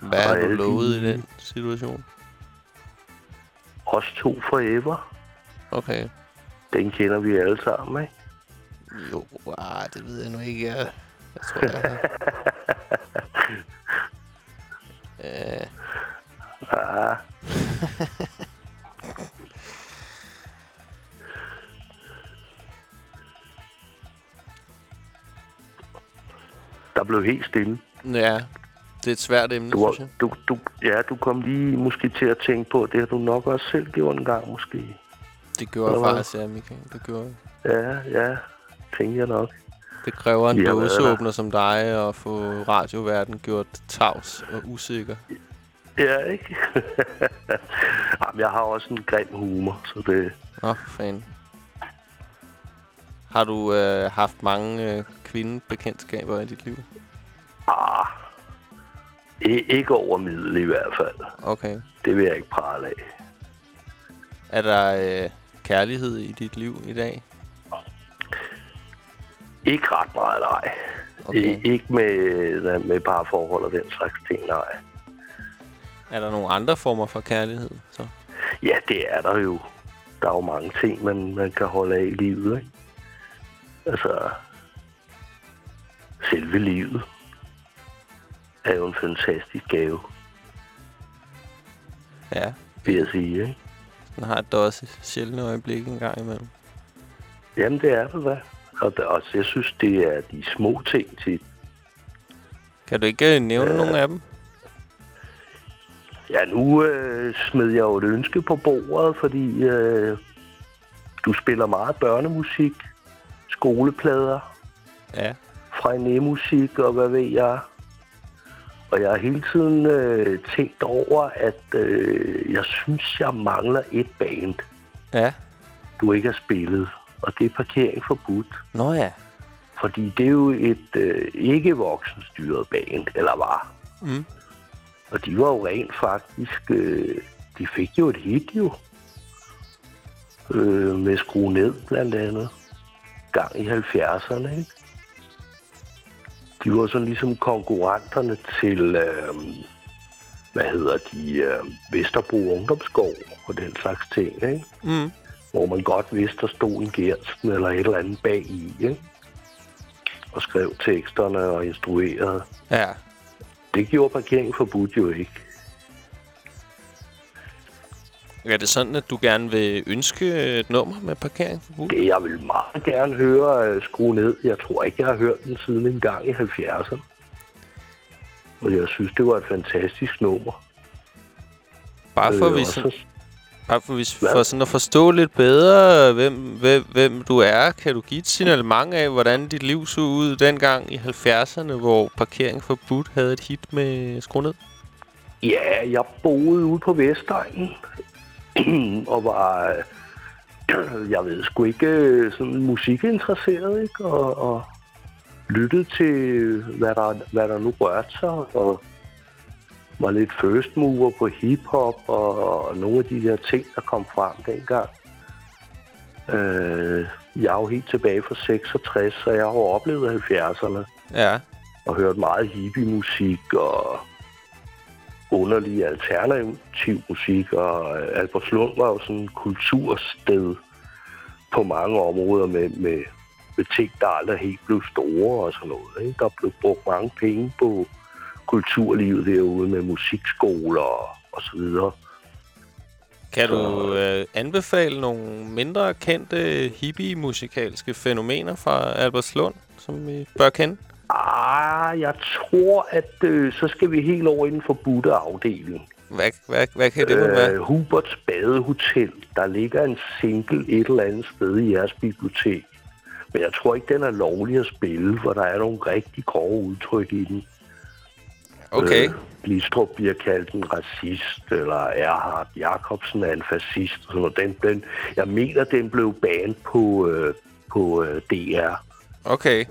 Hvad har du lovet de- i den situation? Os to forever. Okay. Den kender vi alle sammen, ikke? Jo, ah, det ved jeg nu ikke. Jeg tror, jeg... øh, Ja. Der blev helt stille. ja, det er et svært emne, Du, synes jeg. du, du, ja, du kom lige måske til at tænke på, det har du nok også selv gjort en gang, måske. Det gjorde Eller jeg faktisk, ja, Michael. Det gjorde jeg. Ja, ja, tænker jeg nok. Det kræver en dåseåbner som dig at få radioverden gjort tavs og usikker. Ja, ikke? Jamen, jeg har også en grim humor, så det... Nå, fan. Har du øh, haft mange øh, kvindebekendtskaber i dit liv? Ah, I, ikke over middel i hvert fald. Okay. Det vil jeg ikke prale af. Er der øh, kærlighed i dit liv i dag? Ikke ret meget, nej. Okay. Ikke med, med parforhold og den slags ting, nej. Er der nogle andre former for kærlighed? Så? Ja, det er der jo. Der er jo mange ting, man, man kan holde af i livet, ikke? Altså, selve livet er jo en fantastisk gave, Ja. vil jeg sige, ikke? Den har et også sjældne øjeblik en gang imellem. Jamen, det er det, hvad? Og også, jeg synes, det er de små ting til... Kan du ikke øh, nævne Ja. nogle af dem? Ja, nu øh, smed jeg jo et ønske på bordet, fordi øh, du spiller meget børnemusik, skoleplader, Ja. fra musik og hvad ved jeg. Og jeg har hele tiden øh, tænkt over, at øh, jeg synes, jeg mangler et band, Ja. du ikke har spillet. Og det er parkering forbudt. Nå ja. Fordi det er jo et øh, ikke voksenstyret band, eller var. Mm. Og de var jo rent faktisk... Øh, de fik jo et hit jo. Øh, med Skrue Ned blandt andet. Gang i 70'erne, ikke? De var sådan ligesom konkurrenterne til... Øh, hvad hedder de? Øh, Vesterbro Ungdomsskov og den slags ting, ikke? Mm. Hvor man godt vidste, der stod en Gertsen eller et eller andet bag i, ikke? Og skrev teksterne og instruerede. Ja. Det gjorde parkering forbudt jo ikke. Er det sådan, at du gerne vil ønske et nummer med parkering forbudt? Det, jeg vil meget gerne høre uh, Skrue Ned. Jeg tror ikke, jeg har hørt den siden en gang i 70'erne. Og jeg synes, det var et fantastisk nummer. Bare for, Øh, vi så- bare for, hvis, for sådan at forstå lidt bedre, hvem, hvem, hvem du er, kan du give et signalement af, hvordan dit liv så ud dengang i 70'erne, hvor parkering forbudt havde et hit med skru ned? Ja, jeg boede ude på Vestegnen. og var... Jeg ved sgu ikke sådan musikinteresseret, ikke? Og, og lyttede til, hvad der, hvad der nu rørte sig, og var lidt first mover på hiphop og, og nogle af de der ting, der kom frem dengang. Øh, jeg er jo helt tilbage fra 66, så jeg har jo oplevet 70'erne Ja. og hørt meget hippie-musik og underlig alternativ musik, og øh, Albertslund var jo sådan en kultursted på mange områder med, med, med ting, der aldrig helt blev store og sådan noget. Ikke? Der blev brugt mange penge på kulturlivet derude med musikskoler og, så videre. Kan du øh, anbefale nogle mindre kendte hippie-musikalske fænomener fra Albertslund, som vi bør kende? Ah, jeg tror, at øh, så skal vi helt over i den forbudte afdeling. Hvad, hvad, hvad kan det øh, være? Huberts Badehotel. Der ligger en single et eller andet sted i jeres bibliotek. Men jeg tror ikke, den er lovlig at spille, for der er nogle rigtig grove udtryk i den. Okay. Øh, Glistrup bliver kaldt en racist, eller Erhard Jacobsen er en fascist. Noget. Den, den, jeg mener, den blev banet på, øh, på øh, DR. Okay.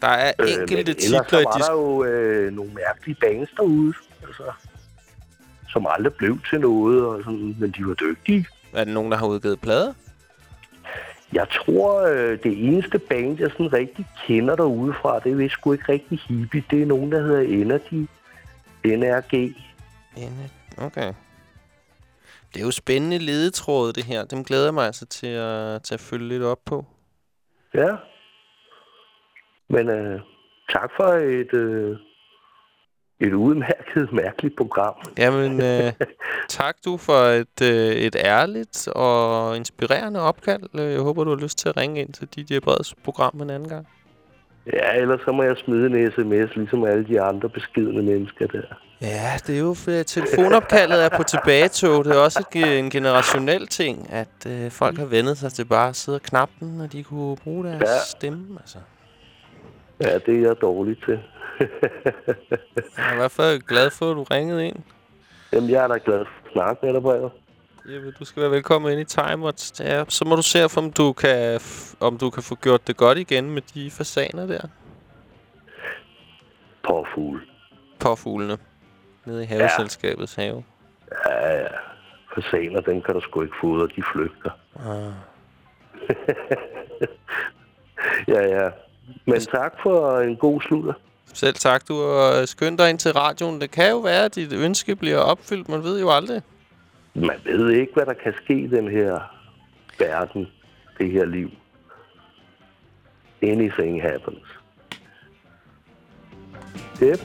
Der er Øh, enkelte men titler ellers så var disk... der jo øh, nogle mærkelige bands derude, altså, som aldrig blev til noget, og sådan, men de var dygtige. Er der nogen, der har udgivet plader? Jeg tror, øh, det eneste band, jeg sådan rigtig kender derudefra, det er vist sgu ikke rigtig hippie. Det er nogen, der hedder Energy. NRG. Okay. Det er jo spændende ledetråd, det her. Dem glæder jeg mig altså til at, til at følge lidt op på. Ja. Men øh, tak for et, øh, et udmærket, mærkeligt program. Jamen, øh, tak du for et, øh, et ærligt og inspirerende opkald. Øh, Jeg håber, du har lyst til at ringe ind til DJ Breds program en anden gang. Ja, ellers så må jeg smide en sms, ligesom alle de andre beskidende mennesker der. Ja, det er jo fordi telefonopkaldet er på tilbagetog. Det er også ge- en generationel ting, at øh, folk har vendet sig til bare at sidde og knappe den, når de kunne bruge deres Ja. stemme. Altså. Ja, det er jeg dårlig til. Jeg er i hvert fald glad for, at du ringede ind. Jamen, jeg er da glad for at snakke med dig, Brevet. Jeppe, du skal være velkommen ind i Time. Ja, så må du se, om du kan, om du kan få gjort det godt igen med de fasaner der. Påfugl. påfuglene nede i haveselskabets have. Ja, ja. Fasaner, dem kan du sgu ikke fodre, de flygter. Ah. ja, ja. Men tak for en god sludder. Selv tak, du har skyndt dig ind til radioen. Det kan jo være, at dit ønske bliver opfyldt. Man ved jo aldrig. Man ved ikke, hvad der kan ske i den her verden, det her liv. Anything happens. Yep.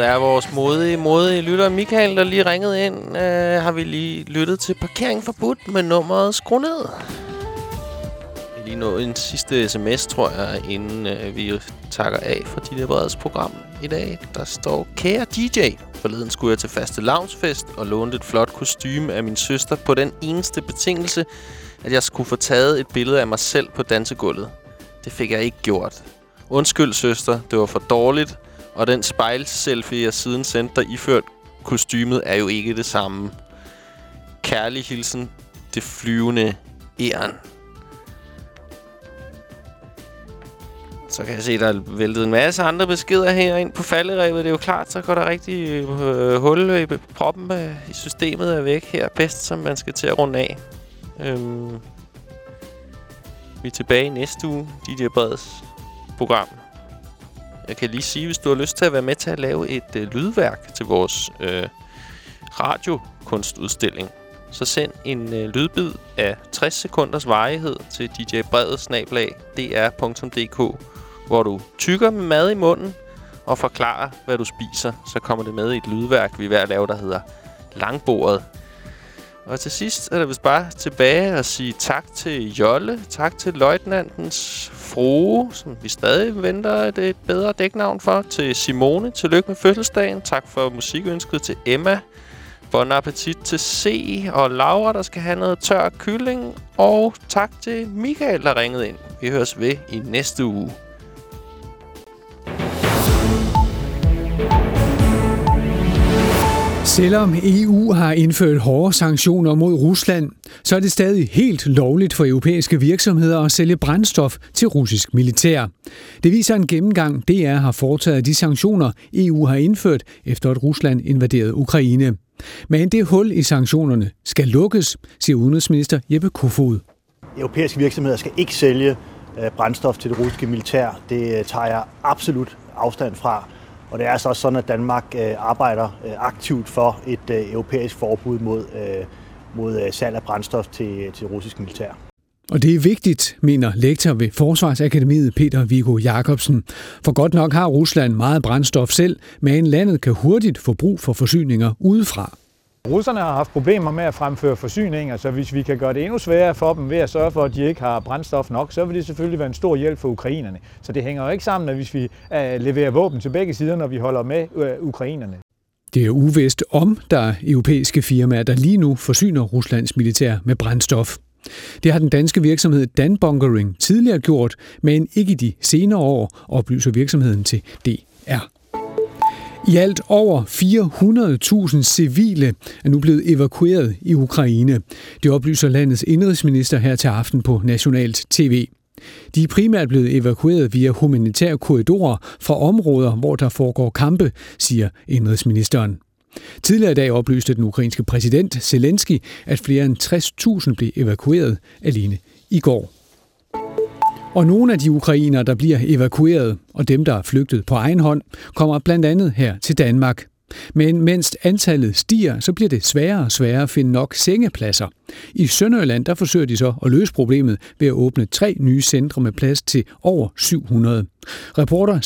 Dig Takket være vores modige, modige lytter Michael, der lige ringede ind, øh, har vi lige lyttet til Parkering Forbudt med nummeret Skru ned. Vi lige nået en sidste sms, tror jeg, inden øh, vi takker af for dit Breds program i dag. Der står, kære DJ, forleden skulle jeg til faste loungefest og lånte et flot kostume af min søster på den eneste betingelse, at jeg skulle få taget et billede af mig selv på dansegulvet. Det fik jeg ikke gjort. Undskyld, søster. Det var for dårligt. Og den spejlselfie, jeg siden sendte dig iført kostymet, er jo ikke det samme. Kærlig hilsen, det flyvende æren. Så kan jeg se, der er væltet en masse andre beskeder her ind på falderæbet. Det er jo klart, så går der rigtig øh, hul i proppen øh, i systemet er væk her. Bedst, som man skal til at runde af. Øhm, vi er tilbage næste uge, DJ Breds program. Jeg kan lige sige, hvis du har lyst til at være med til at lave et øh, lydværk til vores øh, radiokunstudstilling, så send en øh, lydbid af 60 sekunders varighed til DJ Bredet snablag dr.dk, hvor du tykker med mad i munden og forklarer, hvad du spiser. Så kommer det med i et lydværk, vi er ved at lave, der hedder Langbordet. Og til sidst er der vist bare tilbage at sige tak til Jolle, tak til løjtnantens frue, som vi stadig venter et, et bedre dæknavn for, til Simone, tillykke med fødselsdagen, tak for musikønsket til Emma, bon appetit til C og Laura, der skal have noget tør kylling, og tak til Michael, der ringede ind. Vi høres ved i næste uge. Selvom EU har indført hårde sanktioner mod Rusland, så er det stadig helt lovligt for europæiske virksomheder at sælge brændstof til russisk militær. Det viser en gennemgang, DR har foretaget af de sanktioner, EU har indført efter at Rusland invaderede Ukraine. Men det hul i sanktionerne skal lukkes, siger udenrigsminister Jeppe Kofod. Europæiske virksomheder skal ikke sælge øh, brændstof til det russiske militær. Det øh, tager jeg absolut afstand fra. Og det er altså også sådan, at Danmark øh, arbejder øh, aktivt for et øh, europæisk forbud mod, øh, mod øh, salg af brændstof til, øh, til russisk militær. Og det er vigtigt, mener lektor ved Forsvarsakademiet Peter Viggo Jacobsen. For godt nok har Rusland meget brændstof selv, men landet kan hurtigt få brug for forsyninger udefra. Russerne har haft problemer med at fremføre forsyninger, så hvis vi kan gøre det endnu sværere for dem ved at sørge for, at de ikke har brændstof nok, så vil det selvfølgelig være en stor hjælp for ukrainerne. Så det hænger jo ikke sammen, at hvis vi øh, leverer våben til begge sider, når vi holder med øh, ukrainerne. Det er uvist om, der er europæiske firmaer, der lige nu forsyner Ruslands militær med brændstof. Det har den danske virksomhed Dan Bunkering tidligere gjort, men ikke i de senere år, oplyser virksomheden til DR. I alt over 400.000 civile er nu blevet evakueret i Ukraine. Det oplyser landets indrigsminister her til aften på Nationalt TV. De er primært blevet evakueret via humanitære korridorer fra områder, hvor der foregår kampe, siger indrigsministeren. Tidligere i dag oplyste den ukrainske præsident Zelensky, at flere end 60.000 blev evakueret alene i går. Og nogle af de ukrainere, der bliver evakueret, og dem, der er flygtet på egen hånd, kommer blandt andet her til Danmark. Men mens antallet stiger, så bliver det sværere og sværere at finde nok sengepladser. I Sønderjylland der forsøger de så at løse problemet ved at åbne tre nye centre med plads til over 700. Reporter